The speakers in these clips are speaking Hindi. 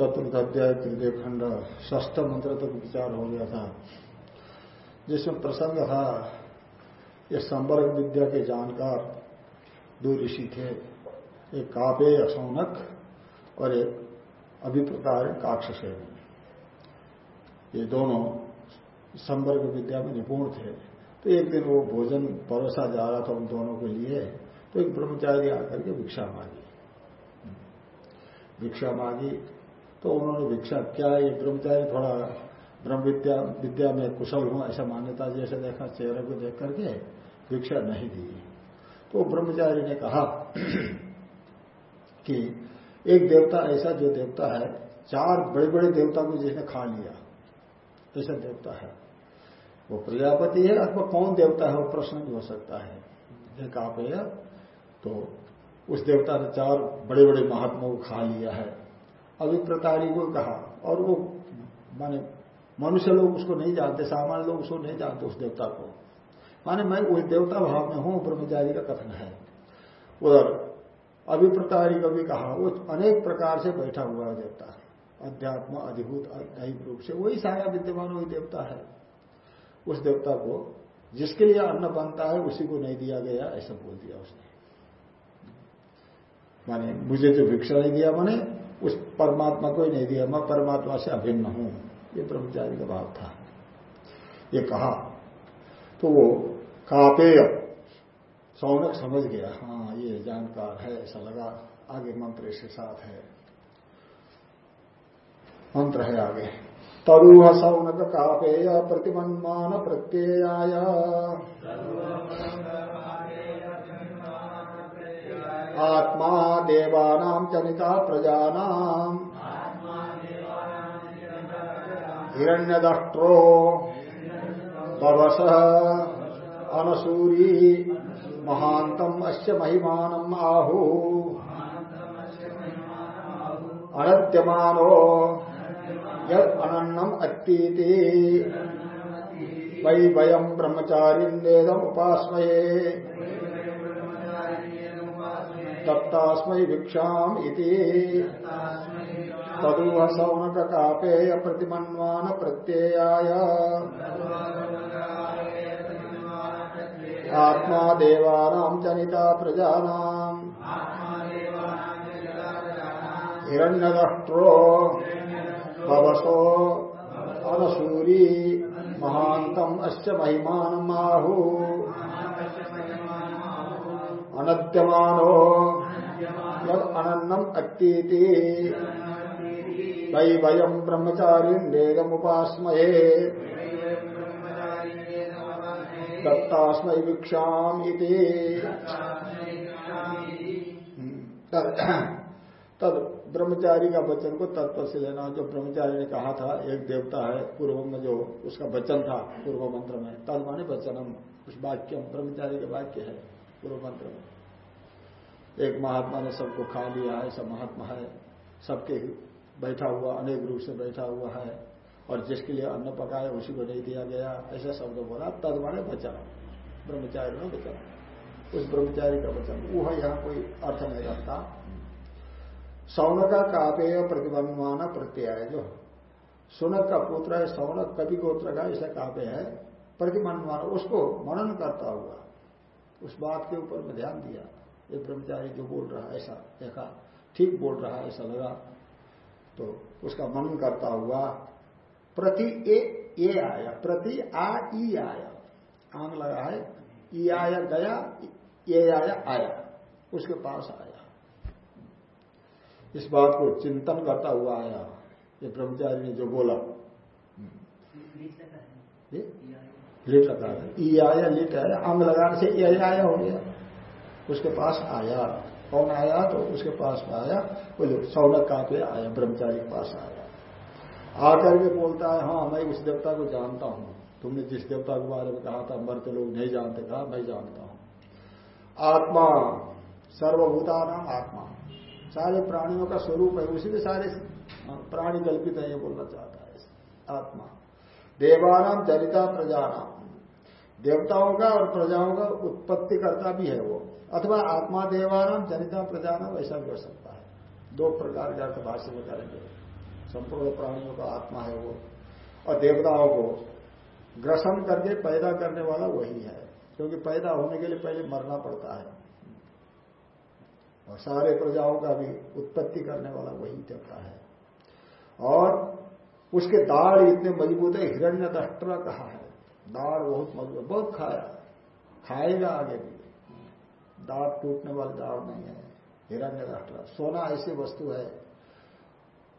चतुर्थ अध्याय तृतीय खंड ष्ठ मंत्र तक विचार हो गया था। जिसमें प्रसंग था, ये संवर्ग विद्या के जानकार दो ऋषि थे। एक कापे असौनक और एक अभिप्रकार काक्षसेन। ये दोनों संवर्ग विद्या में निपुण थे। तो एक दिन वो भोजन परोसा जा रहा था उन दोनों के लिए तो एक ब्रह्मचारी आकर के भिक्षा मांगी। भिक्षा मांगी तो उन्होंने भिक्षा क्या। ये ब्रह्मचारी थोड़ा ब्रह्म विद्या विद्या में कुशल हूँ ऐसा मान्यता जैसे देखा, चेहरे को देख करके भिक्षा नहीं दी तो ब्रह्मचारी ने कहा कि एक देवता ऐसा जो देवता है, चार बड़े बड़े देवता को जिसने खा लिया, ऐसा देवता है। वो प्रजापति है अथवा कौन देवता है, वो प्रश्न भी हो सकता है। एक आप तो उस देवता ने चार बड़े बड़े महात्माओं को खा लिया है अभिप्रतारी को कहा। और वो, माने मनुष्य लोग उसको नहीं जानते, सामान्य लोग उसको नहीं जानते उस देवता को। माने मैं उस देवता भाव में हूँ ब्रह्मचारी का कथन है। उधर अभिप्रतारी को भी कहा, वो अनेक प्रकार से बैठा हुआ है देवता अध्यात्म, अधिभूत दैहिक रूप से, वही सारा विद्यमान वही देवता है। उस देवता को, जिसके लिए अन्न बनता है, उसी को नहीं दिया गया, ऐसा बोल दिया उसने। माने मुझे जो भिक्षा नहीं दिया, मैंने उस परमात्मा को ही नहीं दिया। मैं परमात्मा से अभिन्न हूँ। ये ब्रह्मचारी का भाव था। ये कहा। तो वो कापेय। सौनक समझ गया। हाँ ये जानकार है, ऐसा लगा। आगे मंत्र इसके साथ है। मंत्र है आगे। तरुह सौनक कापेय प्रतिमन्मान प्रत्ययाय। आत्मा देवानां जनिता प्रजानां हिरण्यदष्ट्रो पवस अनसूरी महान्तम अस्य महिमानम आहु। अनद्यमानो यद अनन्नम वै वयम ब्रह्मचारिन्देदम उपास्मये दत्तास्मै भिक्षाम इति तदुह सौनक कापेय प्रतिमन्वान प्रत्ययाय आत्मा देवानां जनिता प्रजानां हिरण्यदष्ट्रो भवसो अनसूरी महान्तम् अस्य महिमानम् आहु अनद्यमानो यद अनन्नम अत्तीति वै वयम् ब्रह्मचारिण्डेदमुपास्महे दत्तास्मै भिक्षाम इति। तद ब्रह्मचारी का वचन को तत्व से लेना, जो ब्रह्मचारी ने कहा था, एक देवता है पूर्व में जो उसका वचन था, पूर्व मंत्र में तद माने वचनम, उस वाक्य ब्रह्मचारी के वाक्य है, पूर्व मंत्र में। एक महात्मा ने सबको खा लिया है, सब महात्मा है, सबके बैठा हुआ, अनेक रूप से बैठा हुआ है, और जिसके लिए अन्न पकाया, उसी को नहीं दिया गया। ऐसा शब्द बोला, तद माने वचन ब्रह्मचारी में वचन उस ब्रह्मचारी का वचन वह यहाँ कोई अर्थ नहीं रखता। सौनक का कापेय प्रतिबंधमान प्रत्यय जो। सुनक का पुत्र है, सौनक कवि गोत्र का ऐसा काव्य है। प्रतिबंधमान, उसको मनन करता हुआ, उस बात के ऊपर में ध्यान दिया। ये ब्रह्मचारी जो बोल रहा है ऐसा देखा ठीक बोल रहा है ऐसा लगा। तो उसका मनन करता हुआ प्रति ए, ए आया प्रति आ ई आया। आंग लगा है ई आया गया ये आया आया। उसके पास आया। इस बात को चिंतन करता हुआ आया। ये ब्रह्मचारी ने जो बोला लिट लगा ई आया लिट आया अंग लगाने से ए आया हो गया। उसके पास आया। कौन आया? तो उसके पास आया। वो जो सौनक का पे आया? ब्रह्मचारी के पास आया। आकर के बोलता है हाँ मैं उस देवता को जानता हूँ। तुमने जिस देवता के बारे में कहा था, मरते लोग नहीं जानते कहा, मैं जानता हूँ। आत्मा सर्वभूता नाम आत्मा। सारे प्राणियों का स्वरूप है, उसी में सारे प्राणी कल्पित है, ये बोलना चाहता है। आत्मा। देवानाम जनिता प्रजानाम देवताओं का और प्रजाओं का उत्पत्ति करता भी है वो। अथवा आत्मा देवानाम जनिता प्रजानाम ऐसा भी हो सकता है। दो प्रकार के अर्थ भाष्य में करेंगे संपूर्ण प्राणियों का आत्मा है वो, और देवताओं को ग्रसन करके पैदा करने वाला वही है, क्योंकि पैदा होने के लिए पहले मरना पड़ता है। और सारे प्रजाओं का भी उत्पत्ति करने वाला वही देवता है। और उसके दाढ़ इतने मज़बूत है, हिरण्य दष्ट्र कहा है। दाढ़ बहुत मज़बूत, बहुत खाया। खाएगा आगे भी। दाढ़ टूटने वाली दाढ़ नहीं है, हिरण्य दष्ट्र सोना ऐसी वस्तु है,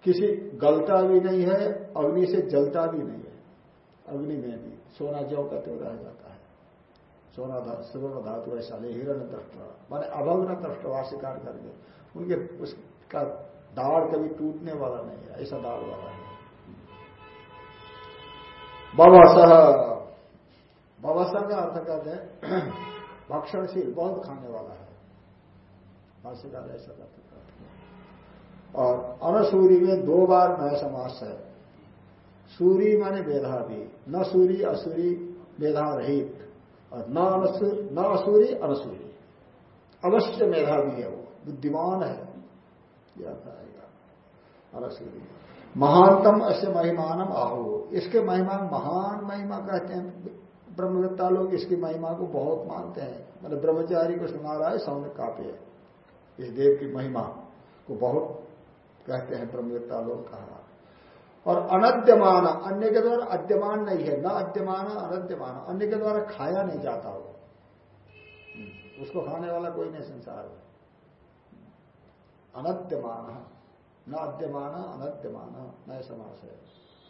किसी गलता भी नहीं है, अग्नि से जलता भी नहीं है, अग्नि में भी। सोना जव का तो रह जाता है। सोना धा, सुवर्ण धातु ऐसा नहीं हिरण दृष्ट माने अभग्न दृष्टवा स्वीकार करके, उनके उसका दाढ़ कभी टूटने वाला नहीं है, ऐसा दाढ़ वाला है। बवसह बवसह का अर्थ कहते हैं भक्षणशील बहुत खाने वाला है। भाष्यकार ऐसा करते और अनसूरी में दो बार नया समास है। सूरी माने मेधा भी न सूरी असूरी मेधा रहित और न न असूरी अनसूरी। अवश्य मेधा भी है वो, बुद्धिमान है। अनसूरी। महानतम अश्य महिमानम आहो। इसके महिमा, महान महिमा कहते हैं ब्रह्मदत्ता लोग इसकी महिमा को बहुत मानते हैं। मतलब ब्रह्मचारी को सुना रहा है सौम्य काव्य इस देव की महिमा को बहुत कहते हैं ब्रह्मदत्ता लोग कहा और अनद्यमान, अन्य के द्वारा अद्यमान नहीं है। न अद्यमान, अनद्यमान। अन्य के द्वारा खाया नहीं जाता वो। उसको खाने वाला कोई नहीं संसार में। अनद्यमान, न अद्यमान, अनद्यमान, नए समास है।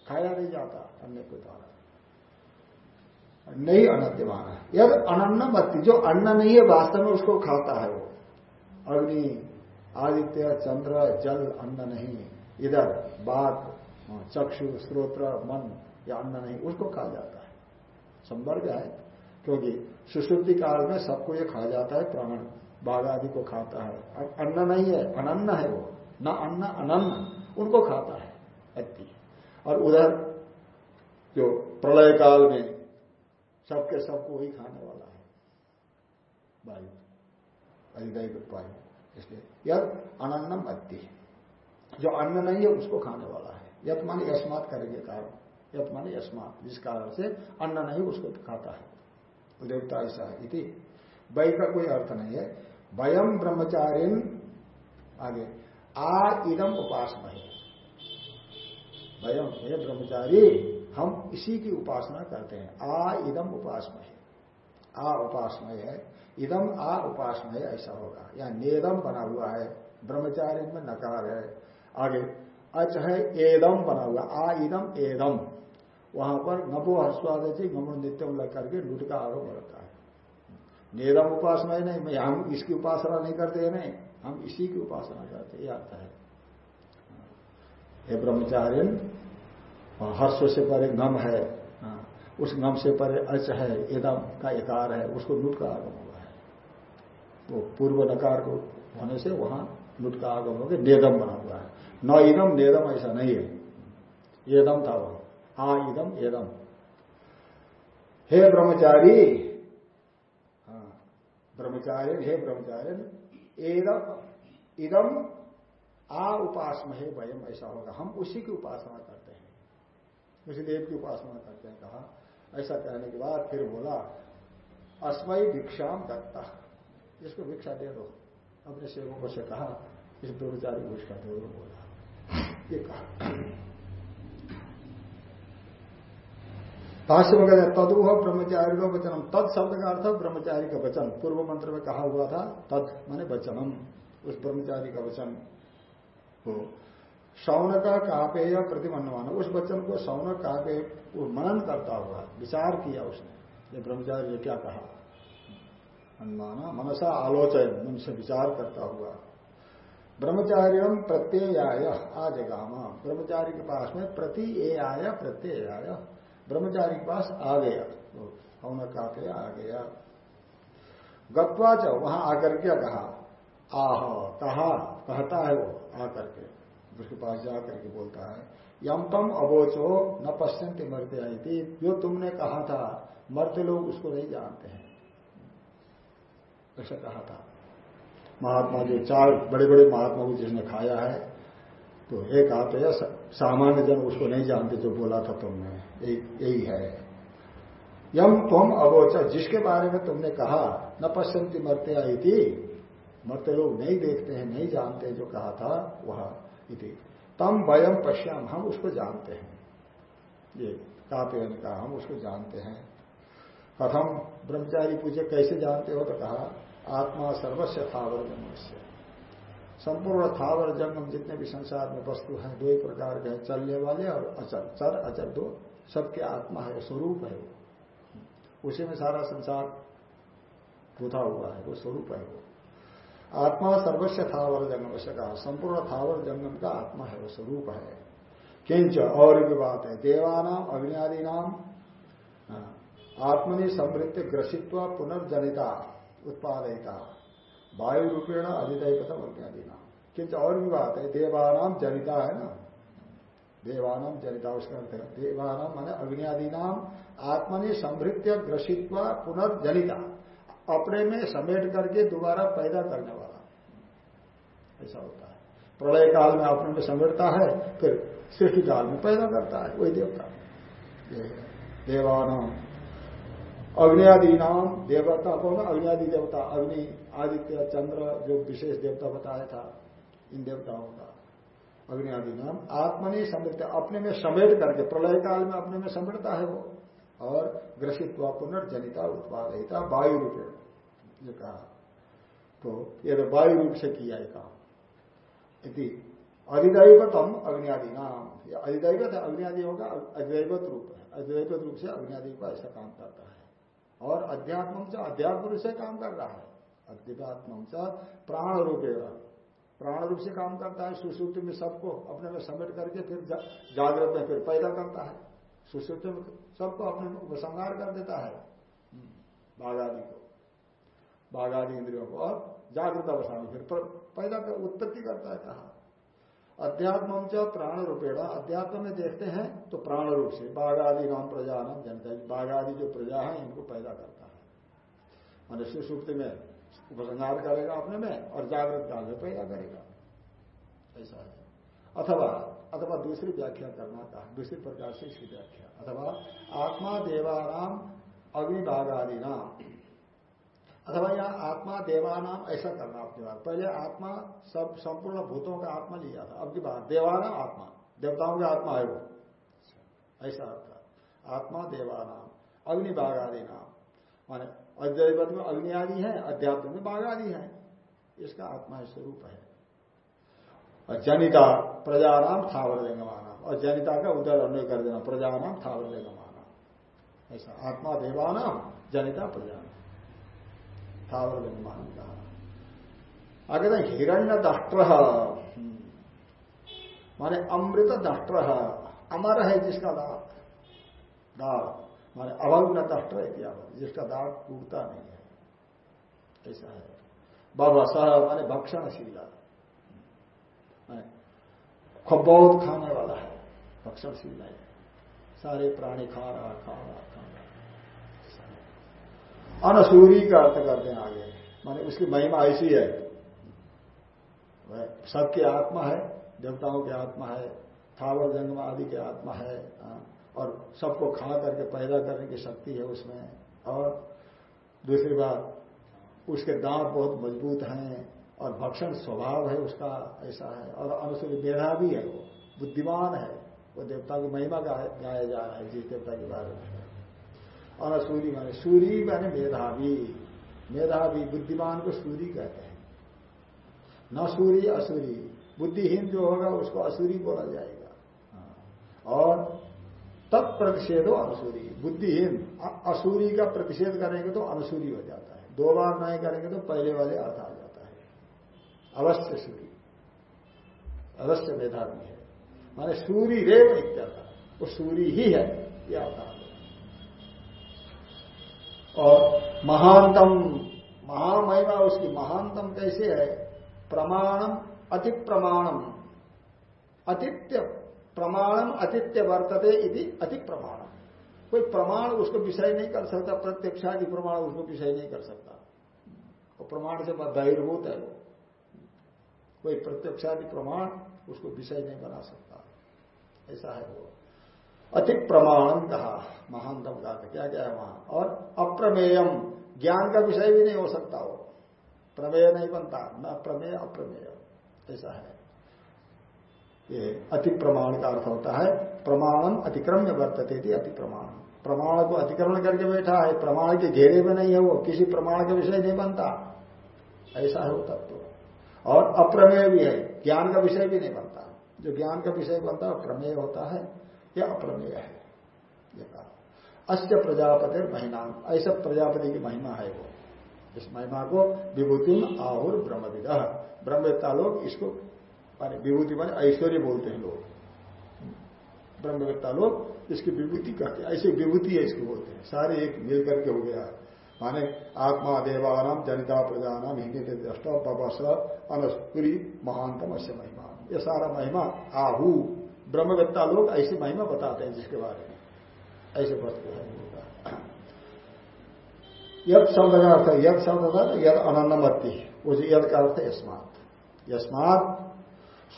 खाया नहीं जाता अन्य के द्वारा। नहीं अनद्यमान यद अनन्न मत्ति, जो अन्न नहीं है, वास्तव में उसको खाता है वो। अग्नि, आदित्य, चंद्र, जल, अन्न नहीं इधर बात चक्षु स्त्रोत्र मन, या अन्न नहीं, उसको कहा जाता है। संवर्ग है। क्योंकि सुश्रुति काल में सबको ये खा जाता है, प्राण। बाघ आदि को खाता है। अन्न नहीं है, अनन्न है वो। न अन्न, अनन्न, उनको खाता है। अति और उधर जो प्रलय काल में सबके सबको ही खाने वाला है। वायु अधिदैव वायु इसलिए यद अनन्नम अति। जो अन्न नहीं है, उसको खाने वाला है। यत माने यस्मात करेंगे कारण। यत माने यस्मात, जिस कारण से अन्न नहीं, उसको खाता है। देवता ऐसा इति। वही का कोई अर्थ नहीं है। वयम ब्रह्मचारिन, आगे, आ इदम उपासना है वयम ब्रह्मचारी हम इसी की उपासना करते हैं। आ इदम उपासना है आ उपासना है इदम आ उपासना है ऐसा होगा। या नेदम बना हुआ है ब्रह्मचारी में नकार है। आगे, अच है एदम बना हुआ, आ इदम एदम। वहाँ पर नपो हस्वादी नमो नित्यम लग करके लुट का आरोप रहता है। नेदम उपासना नहीं, हम इसकी उपासना नहीं करते नहीं। हम इसी की उपासना करते ये आता है। हे ब्रह्मचार्य हर्ष से परे गम है। हाँ, उस गम से परे अच है एदम का एकार है उसको लुट का आगम हुआ है। वो पूर्व नकार को होने से वहाँ लुट का आगम हो गया नेदम बना हुआ है। न इदम नेदम ऐसा नहीं है। एदम था वह आ इदम एदम हे ब्रह्मचारी हाँ ब्रह्मचार्य हे ब्रह्मचार्य एदम इदम आ उपासना है वयम ऐसा होगा। हम उसी की उपासना करते हैं। उसी देव की उपासना करते हैं, कहा, ऐसा कहने के बाद फिर बोला, अस्मयी भिक्षाम दत्ता। इसको भिक्षा दे दो। अपने सेवकों से कहा, इस ब्रह्मचारी को इसका दे दो, बोला। ये कहा। भाष्य में कहते तदुह ब्रह्मचारी का वचनम। तद शब्द का अर्थ ब्रह्मचारी का वचन। पूर्व मंत्र में कहा हुआ था, तद, माने वचनम। उस ब्रह्मचारी का वचन हो। सौनक कापेय प्रतिमनवान उस बच्चन को सौनक कापे वो मनन करता हुआ, विचार किया उसने। ये ब्रह्मचारी ने क्या कहा? अनुमाना मनसा आलोचन मन से विचार करता हुआ। ब्रह्मचारियम प्रत्यय आ जगामा ब्रह्मचारी के पास में प्रति ए आया प्रत्यय आया ब्रह्मचारी के पास आ गया। सौनक कापे आ गया। गत्वा च वहाँ आकर के कहा? आह कहा कहता है वो, आकर के। उसके पास जाकर के बोलता है यम तम अबोचो न पश्चिंत मरते आई थी जो तुमने कहा था मरते लोग उसको नहीं जानते हैं। ऐसा कहा था। महात्मा जो चार बड़े बड़े महात्मा को जिसने खाया है तो एक आते है सामान्य जन उसको नहीं जानते जो बोला था तुमने। यही है। यम तुम अबोचा जिसके बारे में तुमने कहा, न पश्चिंती मरते आई थी मरते लोग नहीं देखते हैं, नहीं जानते जो कहा था, वह इति। तम वयम पश्याम, हम उसको जानते हैं। ये कापे ने कहा हम उसको जानते हैं। कथम ब्रह्मचारी पूछे कैसे जानते हो? तो कहा, आत्मा सर्वस्व थावर जन्म संपूर्ण थावर जन्म जितने भी संसार में वस्तु हैं, दो ही प्रकार के हैं, चलने वाले और अचल। चर अचल दो, सबके आत्मा है, स्वरूप है वो। उसी में सारा संसार पुथा हुआ है, वो स्वरूप है वो। आत्मा सर्वस्व थावर जंगम से कहा संपूर्ण थावर जंगम का आत्मा है वो स्वरूप है। किंच और भी बात है देवानाम अग्नि नाम हाँ, आत्मनि समृद्ध ग्रसित्व पुनर्जनिता उत्पादिता वायु रूपेण अधिदैवतम अग्नि नाम किंच और भी बात है देवानाम जनिता है ना? देवानाम जनिता उसका अर्थ है देवानाम माने अग्नि नाम आत्मनि समृद्ध ग्रसित्व पुनर्जनिता। अपने में समेट करके दोबारा पैदा करने ऐसा होता है। प्रलय काल में अपने में समेटता है, फिर सृष्टि काल में पैदा करता है, वही देवता। देवान अग्नि नाम देवता कौन अग्नि आदि देवता, अग्नि, आदित्य, चंद्र, जो विशेष देवता बताया था, इन देवताओं का। अग्नि आदि नाम आत्मनि समृद्ध अपने में समेट करके, प्रलय काल में अपने में समेटता है वो। और ग्रसित पुनर्जनिता उत्पादिता वायु रूपे ये कहा। तो ये तो वायु रूप से किया है काम। यदि अधिदैवतम अग्नियादि नाम अधिदैवत अग्नियादि होगा अधिदैवत रूप है अधिदैवत रूप से अग्नियादि का ऐसा काम करता है। और अध्यात्म से अध्यात्म रूप से काम कर रहा है। अध्यात्म से प्राण रूप प्राण रूप से काम करता है सुश्रुति में सबको अपने में समेट करके फिर जागृत में फिर पैदा करता है। सुश्रुति में सबको अपने उपसंहार कर देता है। हम्म, बाघ आदि को। बाघ आदि इंद्रियों को और जागृत अवस्था में फिर पैदा कर उत्पत्ति करता है कहा। अध्यात्म च प्राण रूपेण अध्यात्म में देखते हैं तो प्राण रूप से। बाघ आदि नाम प्रजा नाम जनता बाघ आदि जो प्रजा है, इनको पैदा करता है। मनुष्य सुप्ति में उपसंहार करेगा अपने में और जागृत काल में पैदा करेगा। ऐसा है। अथवा अथवा दूसरी व्याख्या करना था दूसरी प्रकार से इसकी व्याख्या। अथवा, आत्मा देवानाम अग्निभागादि नाम अथवा यहाँ आत्मा देवानाम ऐसा करना आपके बात। पहले आत्मा सब संपूर्ण भूतों का आत्मा लिया था। अब की बात देवानाम आत्मा। देवताओं का आत्मा है वो। ऐसा अर्थ आत्मा देवानाम, अग्नि बाघ आदि नाम। माने अद्वैत में अग्नि आदि है, अध्यात्म में बाघ आदि है। इसका आत्मा स्वरूप है। और जनिता प्रजा नाम थावर लिंगमाना और जनिता का उदर अन्य कर देना प्रजा नाम थावर लिंगमाना ऐसा आत्मा देवानाम, जनिता प्रजा थावर लिंगमान कहा आगे हिरण्य दष्ट्र माने अमृत दष्ट्र अमर है जिसका दाग। दाग, माने अभग्न दष्ट्र जिसका दाग टूटता नहीं है। ऐसा है। बस माने भक्षणशीला। बहुत खाने वाला है। भक्षणशील है। सारे प्राणी खा रहा खा रहा, खा अनसूरी का अर्थ करते हैं आगे। माने उसकी महिमा ऐसी है। सबकी आत्मा है देवताओं की आत्मा है थावर जंगम आदि की आत्मा है हाँ, और सबको खा करके पैदा करने की शक्ति है उसमें। और दूसरी बात उसके दांत बहुत मज़बूत हैं और भक्षण स्वभाव है उसका ऐसा है। और अनुसूरी मेधा भी है वो बुद्धिमान है। वो देवता की महिमा गाया जा रहा है जिस देवता के बारे में। और सूरी माने सूरी माने मेधावी। मेधावी, बुद्धिमान को सूरी कहते हैं। न सूरी, असूरी। बुद्धिहीन जो होगा, उसको असूरी बोला जाएगा। और तत्प्रतिषेध हो अनुसूरी। बुद्धिहीन असूरी का प्रतिषेध करेंगे तो अनुसूरी हो जाता है। दो बार नहीं करेंगे तो पहले वाले अर्थ आ जाता है। अवश्य सूरी। अवश्य मेधावी है। माने सूरी रेव इत्यादि। वो सूरी ही है यह अवतार और महानतम महामहिमा उसकी महानतम कैसे है? प्रमाणम अति प्रमाणम अतिथ्य प्रमाणम अतिथ्य वर्तते इति अति प्रमाणम कोई प्रमाण उसको विषय नहीं कर सकता, प्रत्यक्षादि प्रमाण उसको विषय नहीं कर सकता। वो प्रमाण से बहिर्भूत है वो। कोई प्रत्यक्षादि प्रमाण उसको विषय नहीं बना सकता। ऐसा है वो। अति प्रमाणम कहा महानतम का क्या क्या है वहाँ और अप्रमेयम। ज्ञान का विषय भी नहीं हो सकता वो। प्रमेय नहीं बनता। न प्रमेय, अप्रमेय। ऐसा है। ये अति प्रमाण का अर्थ होता है। प्रमाणम अतिक्रम्य वर्तते थी अति प्रमाण प्रमाण को अतिक्रमण करके बैठा है। प्रमाण के घेरे में नहीं है वो। किसी प्रमाण का विषय नहीं बनता। ऐसा है वो तत्व। और अप्रमेय भी है। ज्ञान का विषय भी नहीं बनता। जो ज्ञान का विषय बनता है प्रमेय होता है। यह अप्रमेय है? ये कहा। अस्य प्रजापति महिना ऐसा प्रजापति की महिमा है वो। इस महिमा को विभूति आहुर ब्रह्मविद। ब्रह्मवेत्ता लोग इसको विभूति माने ऐश्वर्य बोलते हैं लोग। ब्रह्मवेत्ता लोग इसकी विभूति कहते हैं। ऐसी विभूति है इसको बोलते हैं। सारे एक मिल करके हो गया। माने आत्मा देवानाम जनिता प्रजानाम हिंदी दृष्ट पवस अनुस्पुरी महानतम अश्य महिमा। ये सारा महिमा आहू ब्रह्मवेत्ता लोग ऐसी महिमा बताते हैं जिसके बारे में। ऐसे वस्तु है यद शब्द का अर्थ यद शब्द था यद अनन्नमति वो जो यद का अर्थ यस्मात। यस्मात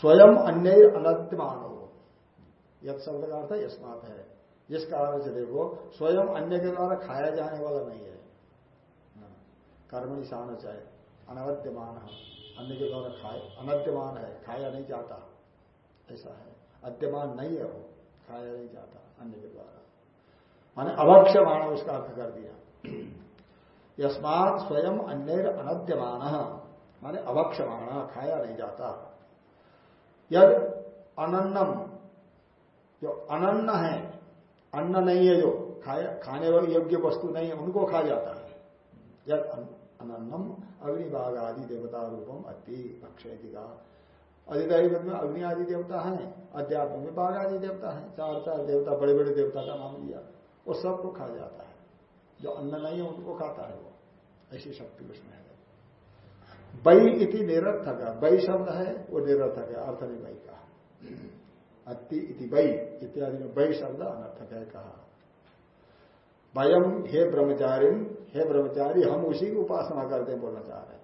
स्वयं अन्य अनत्यमान हो यद शब्द का अर्थ यस्मात है। जिस कारण से देखो स्वयं अन्य के द्वारा खाया जाने वाला नहीं है। हाँ, कर्म निशान चाहे अनवद्यमान अन्य के द्वारा खाए अनद्यमान है खाया नहीं जाता। ऐसा है। अद्यमान नहीं है वो, खाया नहीं जाता अन्य के द्वारा। माने अभक्ष्यमाण उसका अर्थ कर दिया। यस्मात स्वयं अन्य अनद्यमान, माने अभक्ष्यमाण खाया नहीं जाता। यद अनन्नम, जो अनन्न है, अन्न नहीं है जो, खाया, खाने वाली योग्य वस्तु नहीं है, उनको खा जाता है। यद अनन्नम अग्निभाग आदि देवता रूपम अति अक्षय का अधिकारी में अग्नि आदि देवता है, अध्यात्म में बाघ आदि देवता है, चार चार देवता बड़े बड़े देवता का नाम लिया, वो सबको खा जाता है। जो अन्न नहीं है, उनको खाता है वो। ऐसी शक्ति उसमें है। बई इति निरर्थक। बई शब्द है, वो निरर्थक है, अर्थ नहीं बई का। अति इति बई इत्यादि में बई शब्द अनर्थक है कहा। वयम हे ब्रह्मचारी हे ब्रह्मचारी हम उसी की उपासना करते बोलना चाह रहे हैं।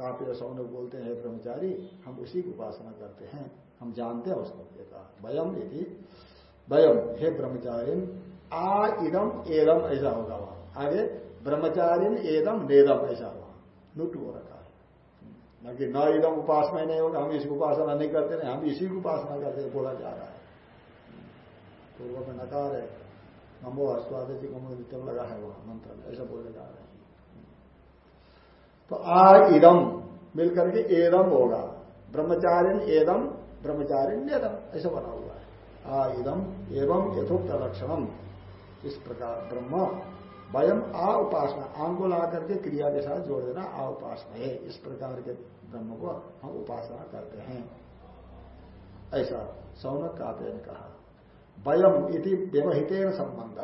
काफ़ी सौनक बोलते हैं ब्रह्मचारी, हम उसी की उपासना करते हैं। हम जानते हैं उसको कहा वयम यदि वयम, हे ब्रह्मचारी आ इदम एदम, ऐसा होगा वहाँ। आगे ब्रह्मचारी एदम नेदम, ऐसा हुआ नुट हो रखा है। न कि न इदम उपासना नहीं होगा, हम इसकी उपासना नहीं करते नहीं हम इसी की उपासना करते बोला जा रहा है। पूर्व में नकार है। नमो अस्वादि कमो नित्यम लगा है वहाँ मंत्र, ऐसा बोले जा रहे हैं। तो आ इदम मिलकर के एदम होगा। ब्रह्मचारिण एदम ब्रह्मचारिण एदम ऐसा बना हुआ है। आ इदम एवं यथोक्त लक्षणम इस प्रकार ब्रह्म वयम आ उपासना आम को ला करके क्रिया के साथ जोड़ देना आ उपासना है। इस प्रकार के ब्रह्म को हम उपासना करते हैं। ऐसा सौनक काव्य ने कहा। वयम इति व्यवहित संबंध।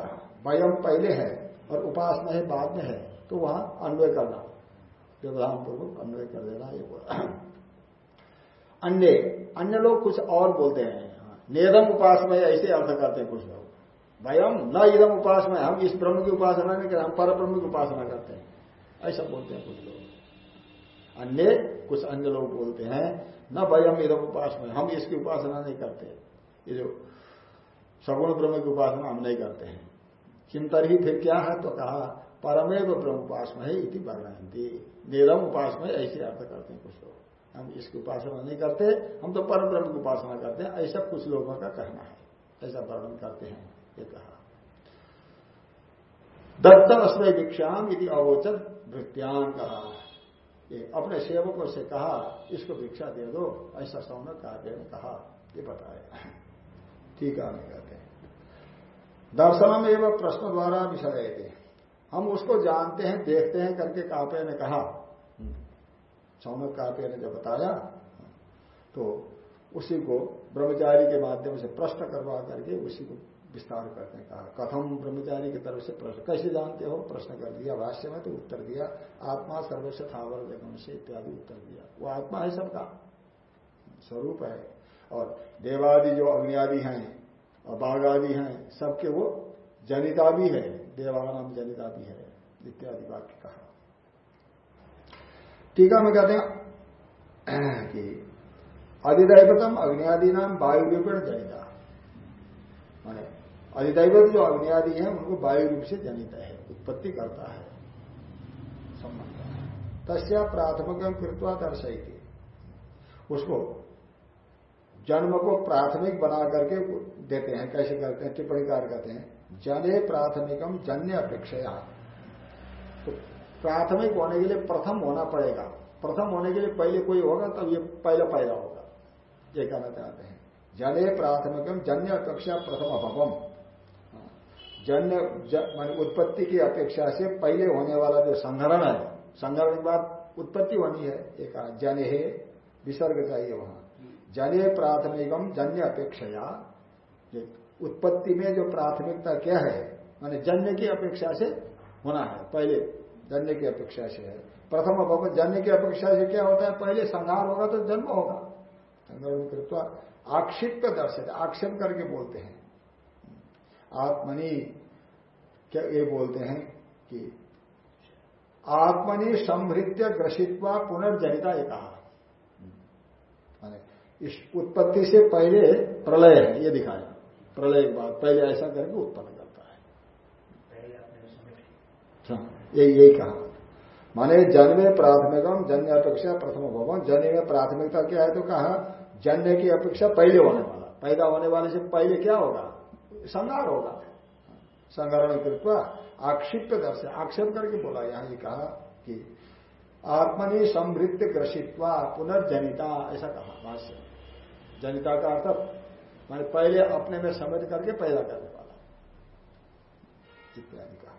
वयम पहले है और उपासना है, बाद में है तो वहाँ अन्वय करना। व्यवधान पूर्वक अन्वय कर देना ये बोला। अन्य अन्य लोग कुछ और बोलते हैं। नेदम उपास में ऐसे अर्थ करते हैं कुछ लोग। भयम न इदम उपास में हम इस ब्रह्म की उपासना नहीं करते हम पर ब्रह्म की उपासना करते हैं। ऐसा बोलते हैं कुछ लोग। अन्य, कुछ अन्य लोग बोलते हैं, न भयम इदम उपास में हम इसकी उपासना नहीं करते। ये जो सगुण ब्रह्म की उपासना हम नहीं करते हैं। चिंतन ही फिर क्या है? तो कहा, परमेव ब्रह्म उपासना है इति वर्णयंती निरम उपासना ऐसे अर्थ करते हैं कुछ लोग। हम इसकी उपासना नहीं करते, हम तो परम ब्रह्म की उपासना करते हैं, ऐसा कुछ लोगों का कहना है। ऐसा वर्णन करते हैं, ये कहा। दत्त अस्मय भिक्षाम यदि अवोचत वृत्यान कहा। ये अपने सेवकों से कहा, इसको भिक्षा दे दो, ऐसा सौनक काव्य ने कहा, ये बताया। ठीक है कहते हैं। दर्शनम एवं प्रश्न द्वारा विषय थे हम उसको जानते हैं देखते हैं करके काव्य ने कहा। सौनक काव्य ने जब बताया तो उसी को ब्रह्मचारी के माध्यम से प्रश्न करवा करके उसी को विस्तार करते हैं कहा। कथम ब्रह्मचारी की तरफ़ से प्रश्न कैसे जानते हो? प्रश्न कर दिया भाष्य में तो उत्तर दिया आत्मा सर्वस्व थावर जगम से इत्यादि उत्तर दिया। वो आत्मा है सबका स्वरूप है। और देवादि जो अग्नि आदि हैं और बाघ आदि हैं सबके वो जनिता भी है। देवानाम जनिता भी है, इत्यादि वाक्य कहा टीका में कहते हैं कि अधिदैवतम अग्नियादि नाम वायु रूपेण जनिता। माने अधिदैवत जो अग्नि आदि है, उनको वायु रूप से जनित है, उत्पत्ति करता है, संबंध तस्या प्राथमिक कृत्वा दर्शयती। उसको जन्म को प्राथमिक बना करके देते हैं, कैसे करते हैं, टिप्पणी कार्य कहते हैं। जने प्राथमिकम जन्य अपेक्षा तो प्राथमिक होने के लिए प्रथम होना पड़ेगा। प्रथम होने के लिए पहले कोई होगा, तब ये पहला पैदा होगा। ये कहना चाहते हैं। जने प्राथमिकम जन्य अपेक्षा प्रथम अभवम। जन्य मान उत्पत्ति की अपेक्षा से पहले होने वाला जो संहरण है, संहरण के बाद उत्पत्ति होनी है एक जन है, विसर्ग चाहिए वहाँ। जने प्राथमिकम जन्य अपेक्षा उत्पत्ति में जो प्राथमिकता क्या है, माने जन्य की अपेक्षा से होना है। पहले जन्य की अपेक्षा से है। प्रथम भवन जन्य की अपेक्षा से क्या होता है? पहले संहार होगा तो जन्म होगा। संग्रहण कृत्वा आक्षिप्त दर्शित, आक्षेप करके बोलते हैं। आत्मनि क्या ये बोलते हैं कि आत्मनि समृद्ध ग्रसित्वा पुनर्जनिता ये कहा। उत्पत्ति से पहले प्रलय है, ये दिखाया। प्रलय के बाद पहले ऐसा करके उत्पन्न करता है। अच्छा, यही यही कहा। माने जन्मे प्राथमिकम जन्य अपेक्षा प्रथम भवन जन्य में प्राथमिकता क्या है तो कहा जन्य की अपेक्षा पहले होने वाला। पैदा होने वाले से पहले क्या होगा? संगार होगा। संगरण कृपा आक्षिप्त दर्शन आक्षेप करके बोला। यहाँ ये कहा कि आत्मनि समृद्ध ग्रसित्वा पुनर्जनिता ऐसा कहा भाष्य जनिता का अर्थ मैंने पहले अपने में समझ करके पैदा करने वाला। इत्यादि कहा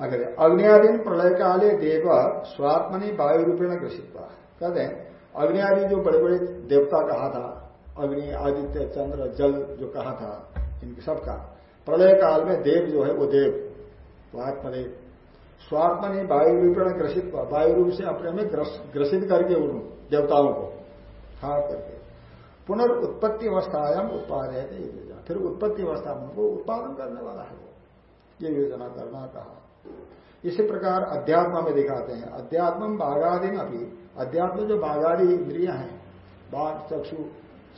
अगर अग्नियादीन प्रलय काले देव स्वात्मनि वायु रूपेण ग्रसित्वा। कहते हैं अग्नि जो बड़े बड़े देवता कहा था, अग्नि, आदित्य, चंद्र, जल जो कहा था, इनके सबका, प्रलय काल में देव जो है वो देव वो आत्मदेव स्वात्मा ने वायु रूपेण ग्रसित वायु रूप से अपने में ग्रसित करके उन देवताओं को खा करके। पुनर्उत्पत्ति अवस्थायाम उत्पाद है ये योजना। फिर उत्पत्ति अवस्था में उनको उत्पादन करने वाला है वो। ये योजना करना कहा। इसी प्रकार अध्यात्म में दिखाते हैं। अध्यात्म बाघादि अभी अध्यात्म जो बाघादी इंद्रिया है बाघ चक्षु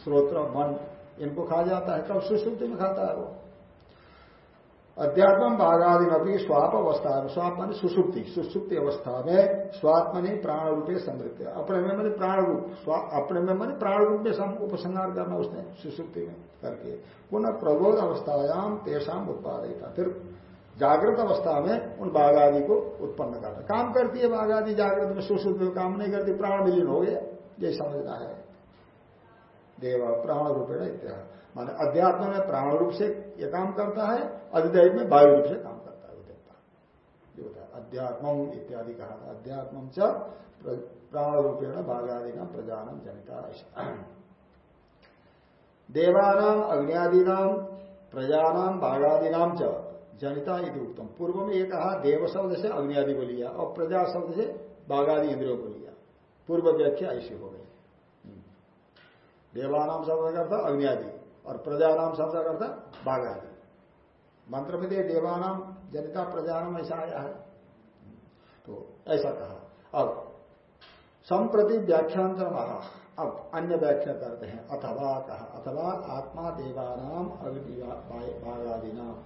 श्रोत्र मन, इनको खा जाता है कब सुश्रुति में खाता है वो। अध्यात्म बाघादि अभी स्वाप अवस्था में स्वाप मान सुसुप्ति सुसुप्ति अवस्था में स्वात्मनि प्राण रूपे समृद्ध अपने में मैंने प्राण रूप अपने में मैंने प्राण रूप में उपसंहार करना उसने सुसुप्ति में करके। पुनः प्रबोध अवस्थायाम तेषाम उत्पादित फिर जागृत अवस्था में उन बाघादि को उत्पन्न करना। काम करती है बाघादि जागृत में, सुसुप्त काम नहीं करती, प्राण विलीन हो गया। ये समझना है। देव प्राण रूपेण इत्या माने अध्यात्म में प्राण रूप से ये काम करता है अधिदैव में वायु रूप से काम करता है देवता ये होता है अध्यात्म इत्यादि कहा था। अध्यात्म च प्राण रूपेण भागादि नाम प्रजानम जनिता देवानाम अग्नियादीनाम प्रजानाम भागादीनाम च जनिता यदि उत्तम पूर्व में ये कहा, देव शब्द से अग्नियादि को लिया और प्रजा शब्द से बाघादि इंद्रियों को लिया। पूर्व व्याख्या ऐसी हो गई। देवानाम शब्द का अर्थ अग्नि आदि और प्रजानाम शब्द का अर्थ बाघ आदि मंत्र में दे देवानाम, जनिता प्रजानाम, ऐसा आया है। तो ऐसा कहा। अब, संप्रति व्याख्यांतर महा अब, अन्य व्याख्या करते हैं। अथवा कहा। अथवा आत्मा देवानाम अग्नि बाघादि नाम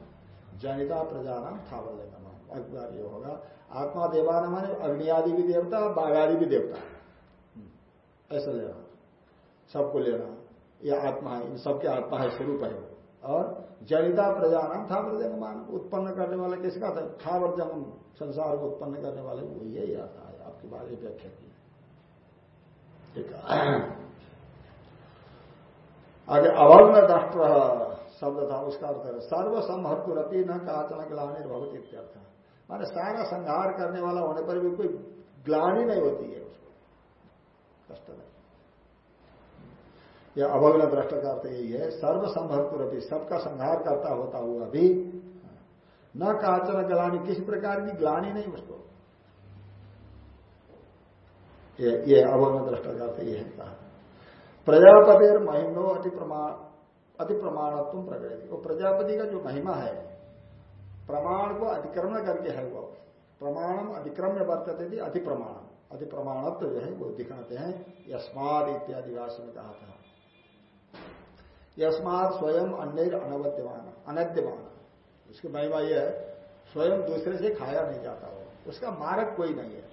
जनिता प्रजानाम थावल अग्नि ये होगा। आत्मा देवानाम अग्नि आदि भी देवता बाघादि भी देवता। ऐसा लेना। सबको लेना। ये आत्मा है, इन सबके आत्मा है स्वरूप है। और जनिता प्रजा नाम था प्रजन्मान उत्पन्न करने वाला किसका था? थावर जन्म संसार को उत्पन्न करने वाले वही यही आता है आपके आपकी बात व्याख्या की। आगे अभग्न राष्ट्र शब्द था, उसका अर्थ है सर्वसंहतुरपी न काचन ग्लानी भगवत इत्यर्थ। माने सारा संहार करने वाला होने पर भी कोई ग्लानी नहीं होती है उसको। कष्ट नहीं। यह अभग्न दृष्ट का अर्थ यही है सर्वसंभवपुरपि, सबका संहार करता होता हुआ भी, न काचन ग्लानी, किसी प्रकार की ग्लानी नहीं उसको। ये अभग्न दृष्ट करते अर्थ ये है कहा। प्रजापति महिमो अति प्रमाण अति प्रमाणत्व प्रकट वो प्रजापति का जो महिमा है, प्रमाण को अतिक्रमण करके है वो। प्रमाणम अतिक्रम्य वर्तते थी अति प्रमाणम अति प्रमाणत्व जो है, वो दिखाते हैं, यस्माद इत्यादि भाषा में कहा था। यस्मात स्वयं अन्य अनवद्यमान अनद्यमान उसकी महिमा यह है, स्वयं दूसरे से खाया नहीं जाता हो उसका मारक कोई नहीं है।